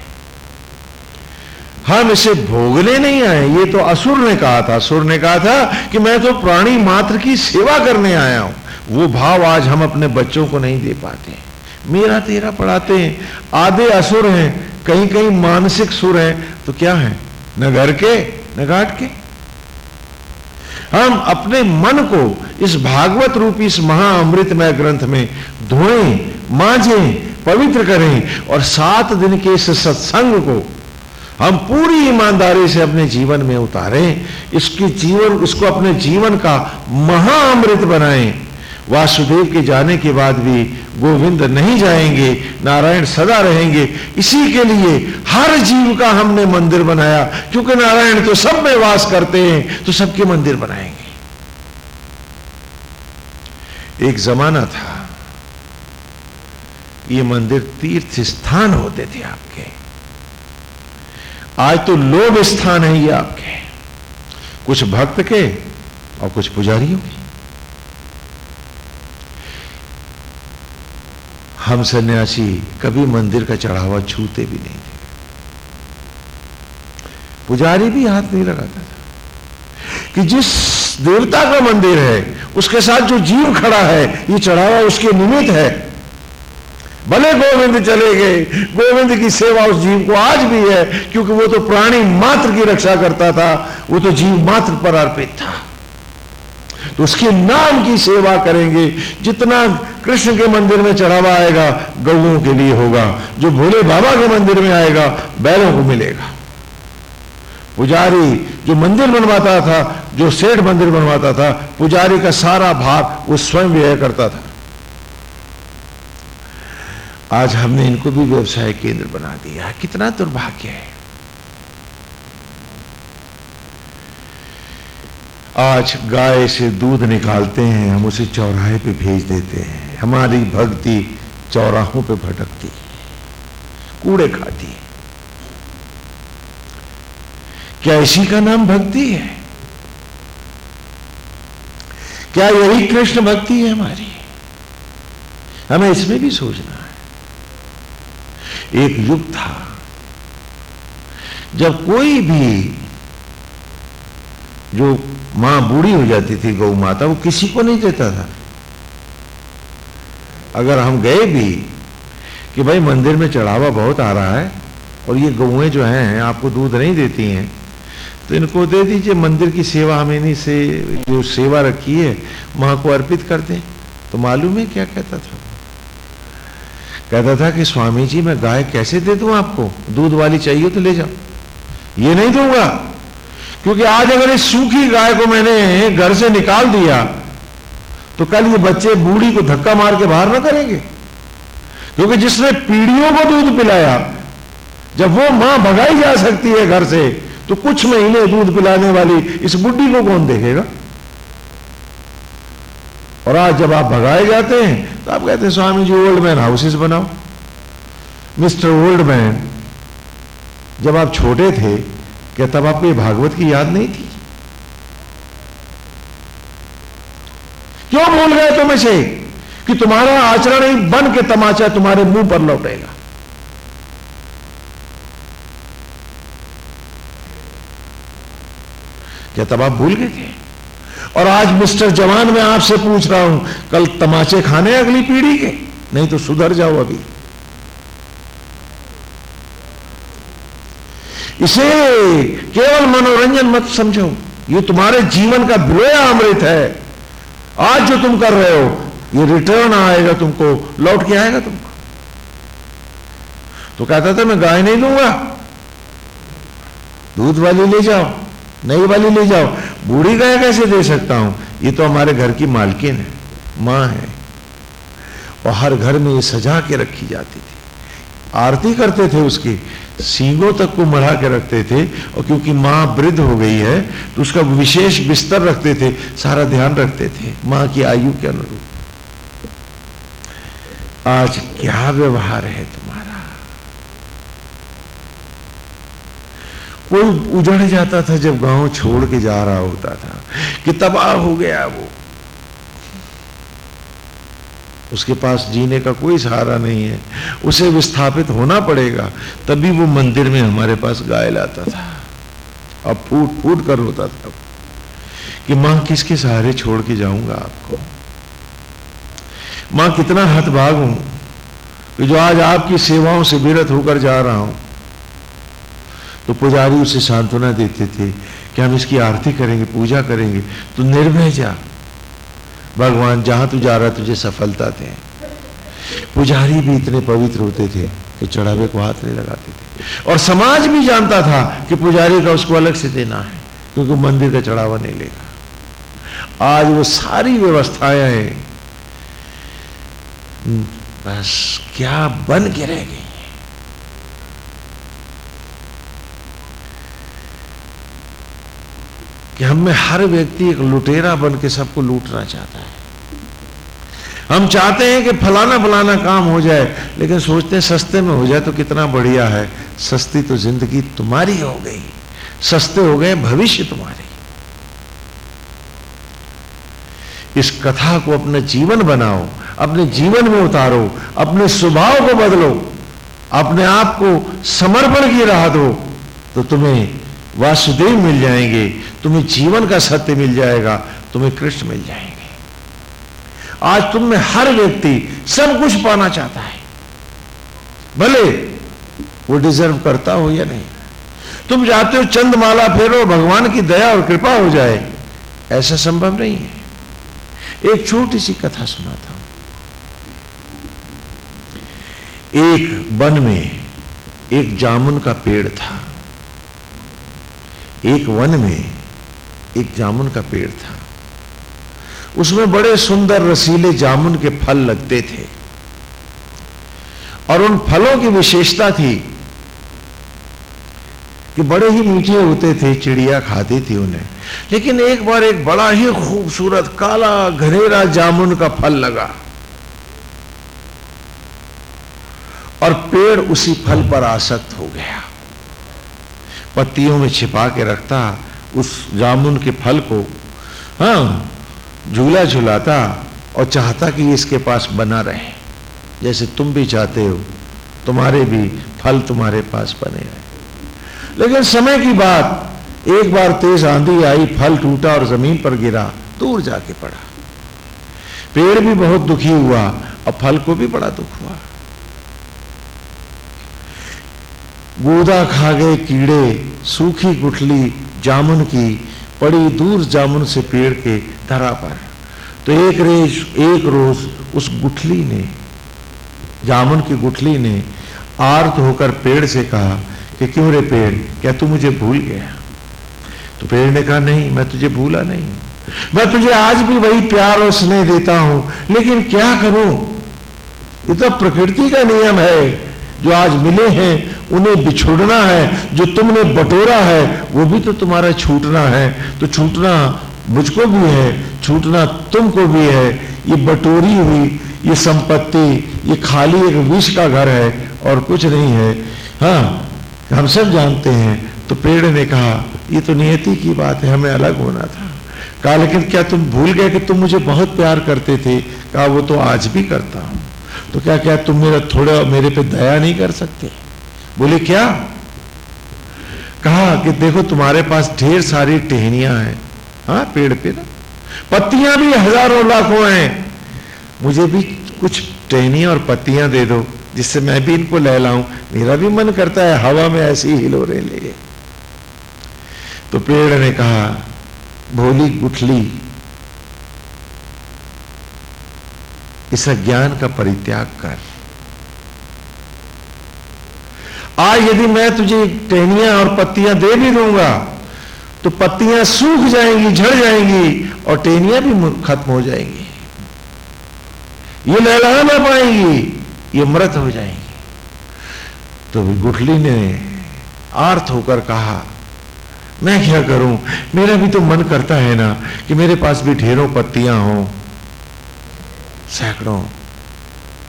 हम इसे भोगने नहीं आए ये तो असुर ने कहा था। असुर ने कहा था कि मैं तो प्राणी मात्र की सेवा करने आया हूँ। वो भाव आज हम अपने बच्चों को नहीं दे पाते मेरा तेरा पढ़ाते हैं, आधे असुर हैं कहीं कहीं मानसिक सुर हैं तो क्या है? न घर के, न घाट के। हम अपने मन को इस भागवत रूपी इस महाअमृतमय ग्रंथ में धोएँ, मांझें, पवित्र करें और सात दिन के इस सत्संग को हम पूरी ईमानदारी से अपने जीवन में उतारें, इसकी जीवन, इसको अपने जीवन का महाअमृत बनाएँ। वासुदेव के जाने के बाद भी गोविंद नहीं जाएँगे, नारायण सदा रहेंगे। इसी के लिए हर जीव का हमने मंदिर बनाया। क्योंकि नारायण तो सब में वास करते हैं तो सबके मंदिर बनाएँगे। एक जमाना था, ये मंदिर तीर्थ स्थान होते थे आपके। आज तो लोभ स्थान है ये आपके। कुछ भक्त के और कुछ पुजारियों के। हम सन्यासी कभी मंदिर का चढ़ावा छूते भी नहीं थे। पुजारी भी हाथ नहीं लगाता था कि जिस देवता का मंदिर है, उसके साथ जो जीव खड़ा है, ये चढ़ावा उसके निमित्त है। भले गोविंद चले गए, गोविंद की सेवा उस जीव को आज भी है, क्योंकि वो तो प्राणी मात्र की रक्षा करता था, वो तो जीव मात्र पर अर्पित था। तो उसके नाम की सेवा करेंगे। जितना कृष्ण के मंदिर में चढ़ावा आएगा, गौओं के लिए होगा। जो भोले बाबा के मंदिर में आएगा, बैलों को मिलेगा। पुजारी जो मंदिर बनवाता था, जो सेठ मंदिर बनवाता था, पुजारी का सारा भाग वो स्वयं व्यय करता था। आज हमने इनको भी व्यवसाय केंद्र बना दिया। कितना दुर्भाग्य है। आज गाय से दूध निकालते हैं, हम उसे चौराहे पे भेज देते हैं। हमारी भक्ति चौराहों पे भटकती कूड़े खाती है। क्या इसी का नाम भक्ति है? क्या यही कृष्ण भक्ति है हमारी? हमें इसमें भी सोचना है। एक युग था, जब कोई भी जो माँ बूढ़ी हो जाती थी गौ माता, वो किसी को नहीं देता था। अगर हम गए भी कि भाई मंदिर में चढ़ावा बहुत आ रहा है और ये गौएँ जो हैं, आपको दूध नहीं देती हैं तो इनको दे दीजिए, मंदिर की सेवा हम इन्हीं से, जो सेवा रखी है माँ को अर्पित कर दें। तो मालूम है क्या कहता था? कहता था कि स्वामी जी, मैं गाय कैसे दे दूँ आपको? दूध वाली चाहिए तो ले जाओ। ये नहीं दूँगा। क्योंकि आज अगर इस सूखी गाय को मैंने घर से निकाल दिया तो कल ये बच्चे बूढ़ी को धक्का मार के बाहर ना करेंगे। क्योंकि जिसने पीढ़ियों को दूध पिलाया, जब वो माँ भगाई जा सकती है घर से तो कुछ महीने दूध पिलाने वाली इस बुढ़ी को कौन देखेगा? और आज जब आप भगाए जाते हैं तो आप कहते हैं, Swami ji old man houses बनाओ। मिस्टर ओल्ड मैन जब आप छोटे थे क्या तब आपको ये भागवत की याद नहीं थी? क्यों भूल गए तुम इसे? कि तुम्हारा आचरण ही बन के तमाचा तुम्हारे मुँह पर लौटेगा। क्या तब आप भूल गए थे? और आज मिस्टर जवान मैं आपसे पूछ रहा हूँ, कल तमाचे खाने अगली पीढ़ी के? नहीं तो सुधर जाओ अभी। इसे केवल मनोरंजन मत समझो। ये तुम्हारे जीवन का ब्रोया अमृत है। आज जो तुम कर रहे हो, ये रिटर्न आएगा तुमको। लौट के आएगा तुमको। तो कहता था, मैं गाय नहीं लूँगा। दूध वाली ले जाओ, नई वाली ले जाओ। बूढ़ी गाय कैसे दे सकता हूँ? ये तो हमारे घर की मालकिन है, माँ है। और हर घर में ये सजा के रखी जाती थी। आरती करते थे उसकी। सींगों तक को मढ़ा के रखते थे और क्योंकि माँ वृद्ध हो गई है तो उसका विशेष बिस्तर रखते थे, सारा ध्यान रखते थे, माँ की आयु के अनुरूप। आज क्या व्यवहार है तुम्हारा? कोई उजड़ जाता था जब गाँव छोड़ के जा रहा होता था, कि तबाह हो गया वो। उसके पास जीने का कोई सहारा नहीं है। उसे विस्थापित होना पड़ेगा, तभी वो मंदिर में हमारे पास गाय लाता था। अब फूट फूट कर रोता था। कि माँ, किसके सहारे छोड़ के जाऊँगा आपको? माँ, कितना हतभाग हूँ कि जो आज आपकी सेवाओं से विरत होकर जा रहा हूँ। तो पुजारी उसे सांत्वना देते थे कि हम इसकी आरती करेंगे, पूजा करेंगे। तो निर्भय जा भगवान, जहाँ तू जा रहा तुझे सफलता दे। पुजारी भी इतने पवित्र होते थे कि चढ़ावे को हाथ नहीं लगाते थे। और समाज भी जानता था कि पुजारी का उसको अलग से देना है, क्योंकि मंदिर का चढ़ावा नहीं लेगा। आज वो सारी व्यवस्थाएँ हैं। बस क्या बन के रह गई। कि हम में हर व्यक्ति एक लुटेरा बन के सबको लूटना चाहता है। हम चाहते हैं कि फलाना फलाना काम हो जाए, लेकिन सोचते हैं, सस्ते में हो जाए तो कितना बढ़िया है। सस्ती तो ज़िंदगी तुम्हारी हो गई, सस्ते हो गए भविष्य तुम्हारी। इस कथा को अपने जीवन बनाओ, अपने जीवन में उतारो, अपने स्वभाव को बदलो, अपने आप को समर्पण की राह दो तो तुम्हें वासुदेव मिल जाएँगे, तुम्हें जीवन का सत्य मिल जाएगा, तुम्हें कृष्ण मिल जाएँगे। आज तुम में हर व्यक्ति सब कुछ पाना चाहता है। भले वो डिजर्व करता हो या नहीं। तुम चाहते हो, चंदमाला फेरो, भगवान की दया और कृपा हो जाए। ऐसा संभव नहीं है। एक छोटी सी कथा सुनाता हूँ। एक वन में एक जामुन का पेड़ था। एक वन में एक जामुन का पेड़ था। उसमें बड़े सुंदर रसीले जामुन के फल लगते थे। और उन फलों की विशेषता थी कि बड़े ही मीठे होते थे, चिड़िया खाती थी उन्हें। लेकिन एक बार एक बड़ा ही खूबसूरत काला घनेरा जामुन का फल लगा। और पेड़ उसी फल पर आसक्त हो गया। पत्तियों में छिपा के रखता, उस जामुन के फल को हाँ झूला झुलाता और चाहता कि इसके पास बना रहे। जैसे तुम भी चाहते हो, तुम्हारे भी फल तुम्हारे पास बने रहे। लेकिन समय की बात, एक बार तेज आंधी आई, फल टूटा और ज़मीन पर गिरा, दूर जाके पड़ा। पेड़ भी बहुत दुखी हुआ और फल को भी बड़ा दुख हुआ। गोदा खा गए कीड़े, सूखी गुठली जामुन की, पड़ी दूर जामुन से पेड़ के धरा पर। तो एक रेज एक रोज उस गुठली ने, जामुन की गुठली ने आर्त होकर पेड़ से कहा कि क्यों रे पेड़, क्या तू मुझे भूल गया? तो पेड़ ने कहा, नहीं, मैं तुझे भूला नहीं। मैं तुझे आज भी वही प्यार और स्नेह देता हूँ, लेकिन क्या करूँ? ये तो प्रकृति का नियम है। जो आज मिले हैं, उन्हें बिछोड़ना है, जो तुमने बटोरा है, वो भी तो तुम्हारा छूटना है। तो छूटना मुझको भी है, छूटना तुमको भी है। ये बटोरी हुई, ये संपत्ति, ये खाली एक विष का घर है और कुछ नहीं है। हाँ हम सब जानते हैं। तो पेड़ ने कहा, ये तो नियति की बात है, हमें अलग होना था। कहा, लेकिन क्या तुम भूल गए कि तुम मुझे बहुत प्यार करते थे? कहा, वो तो आज भी करता हूँ। तो क्या क्या तुम मेरा थोड़ा मेरे पे दया नहीं कर सकते? बोले, क्या? कहा कि, देखो, तुम्हारे पास ढेर सारी टहनियाँ हैं। हाँ पेड़ पे ना? पत्तियाँ भी हज़ारों लाखों हैं। मुझे भी कुछ टहनियाँ और पत्तियाँ दे दो, जिससे मैं भी इनको लहलाऊं मेरा भी मन करता है हवा में ऐसी हिलोरे ले। तो पेड़ ने कहा, भोली गुठली इस अज्ञान का परित्याग कर। आज यदि मैं तुझे टहनियाँ और पत्तियाँ दे भी दूँगा तो पत्तियाँ सूख जाएँगी, झड़ जाएँगी और टहनियाँ भी खत्म हो जाएँगी। ये लहला ना पाएँगी, ये मृत हो जाएँगी। तो गुठली ने आर्थ होकर कहा, मैं क्या करूँ? मेरा भी तो मन करता है ना कि मेरे पास भी ढेरों पत्तियाँ हों। सैकड़ों,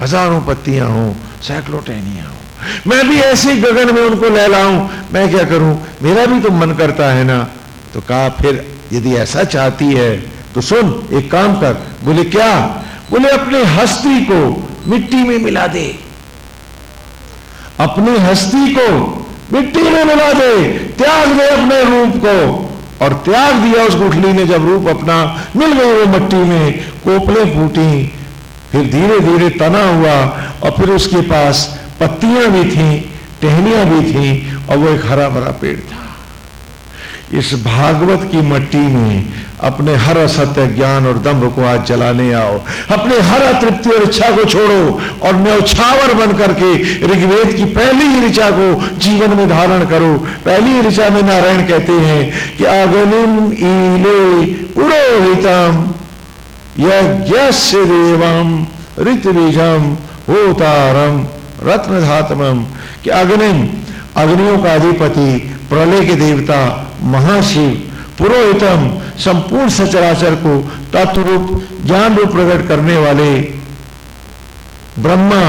हज़ारों पत्तियाँ हों, सैकड़ों टहनियाँ हों। मैं भी ऐसे गगन में उनको लहलाऊं, मैं क्या करूँ? मेरा भी तो मन करता है ना। तो कहा, फिर यदि ऐसा चाहती है तो सुन, एक काम कर। बोले, क्या? बोले, अपनी हस्ती को मिट्टी में मिला दे। अपनी हस्ती को मिट्टी में मिला दे। त्याग दे अपने रूप को। और त्याग दिया उस गुठली ने जब रूप अपना, मिल गए वो मिट्टी में। कोपले फूटी फिर धीरे धीरे तना हुआ और फिर उसके पास पत्तियाँ भी थी, टहनियाँ भी थी और वो एक हरा भरा पेड़ था। इस भागवत की मट्टी में अपने हर असत्य ज्ञान और दम्भ को आज जलाने आओ। अपने हर अतृप्ति और इच्छा को छोड़ो और न्यौछावर बन करके ऋग्वेद की पहली ही ऋचा को जीवन में धारण करो। पहली ऋचा में नारायण कहते हैं कि अग्निम ईले पुरोहितम। यज्ञ देवम ऋतबीजम होतारम रत्नधातमम कि अग्निम अग्नियों का अधिपति, प्रलय के देवता, महाशिव, पुरोहितम, संपूर्ण सचराचर को तत्व रूप ज्ञान रूप प्रकट करने वाले ब्रह्मा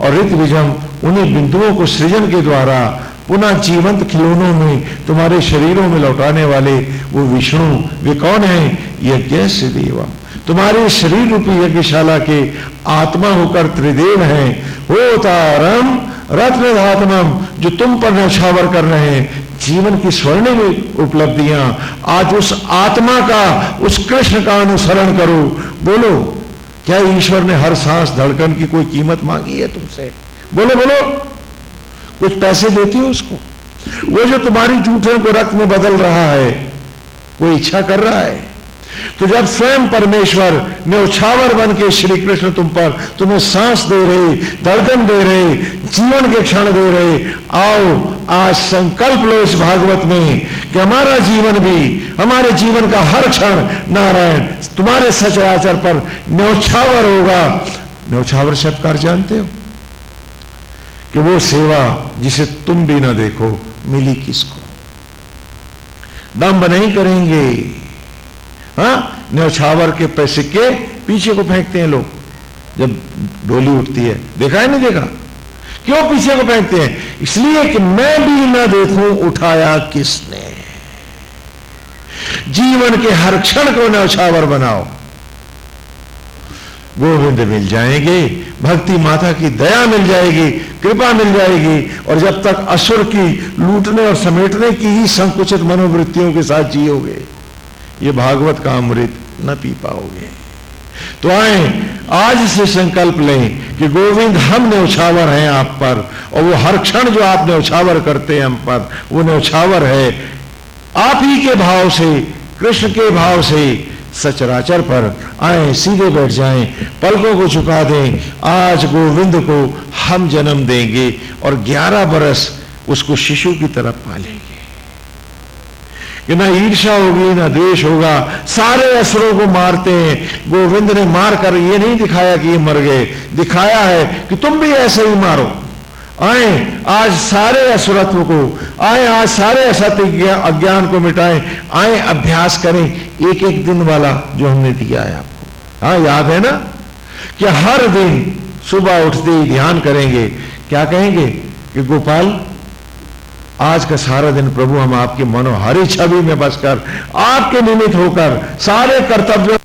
और ऋतविजम, उन्हीं बिंदुओं को सृजन के द्वारा पुनः जीवंत खिलौनों में, तुम्हारे शरीरों में लौटाने वाले वो विष्णु, वे कौन है? यज्ञ देवम तुम्हारे शरीर रूपी यज्ञशाला के आत्मा होकर त्रिदेव हैं। हो तारम रत्न धातमम जो तुम पर नौछावर कर रहे हैं। जीवन की स्वर्णिम उपलब्धियाँ, आज उस आत्मा का, उस कृष्ण का अनुसरण करो। बोलो, क्या ईश्वर ने हर सांस धड़कन की कोई कीमत मांगी है तुमसे? बोलो बोलो। कुछ पैसे देती हो उसको? वो जो तुम्हारी जूठे को रक्त में बदल रहा है, वो इच्छा कर रहा है। तो जब स्वयं परमेश्वर ने उछावर बन के श्री कृष्ण तुम पर तुम्हें सांस दे रहे, दर्दन दे रहे, जीवन के क्षण दे रहे, आओ, आज संकल्प लो इस भागवत में कि हमारा जीवन भी, हमारे जीवन का हर क्षण नारायण, तुम्हारे सचराचर पर न्यौछावर होगा। न्यौछावर शब्द जानते हो? कि वो सेवा जिसे तुम भी ना देखो, मिली किसको? दम्ब नहीं करेंगे। हाँ? न्यौछावर के पैसे के पीछे को फेंकते हैं लोग। जब डोली उठती है, देखा है नहीं देखा? क्यों पीछे को फेंकते हैं? इसलिए कि मैं भी ना देखूँ उठाया किसने। जीवन के हर क्षण को न्यौछावर बनाओ। गोविंद मिल जाएँगे, भक्ति माता की दया मिल जाएगी, कृपा मिल जाएगी, और जब तक असुर की लूटने और समेटने की ही संकुचित मनोवृत्तियों के साथ जियोगे ये भागवत का अमृत न पी पाओगे। तो आए, आज से संकल्प लें कि गोविंद हम न्यौछावर हैं आप पर, और वो हर क्षण जो आप न्यौछावर करते हैं हम पर, वो न्यौछावर है। आप ही के भाव से, कृष्ण के भाव से सचराचर पर आए, सीधे बैठ जाएँ, पलकों को चुका दें, आज गोविंद को हम जन्म देंगे, और 11 बरस उसको शिशु की तरफ़ पालेंगे। कि ना ईर्षा होगी, ना द्वेष होगा, सारे असुरों को मारते हैं। गोविंद ने मार कर ये नहीं दिखाया कि ये मर गए। दिखाया है कि तुम भी ऐसे ही मारो। आए, आज सारे असुरत्व को, आए, आज सारे असत्य अज्ञान को मिटाएँ। आए, अभ्यास करें। एक एक दिन वाला जो हमने दिया है आपको। हाँ याद है ना? कि हर दिन सुबह उठते ही ध्यान करेंगे। क्या कहेंगे? कि गोपाल आज का सारा दिन प्रभु हम आपके मनोहारी छवि में बसकर आपके निमित्त होकर सारे कर्तव्यों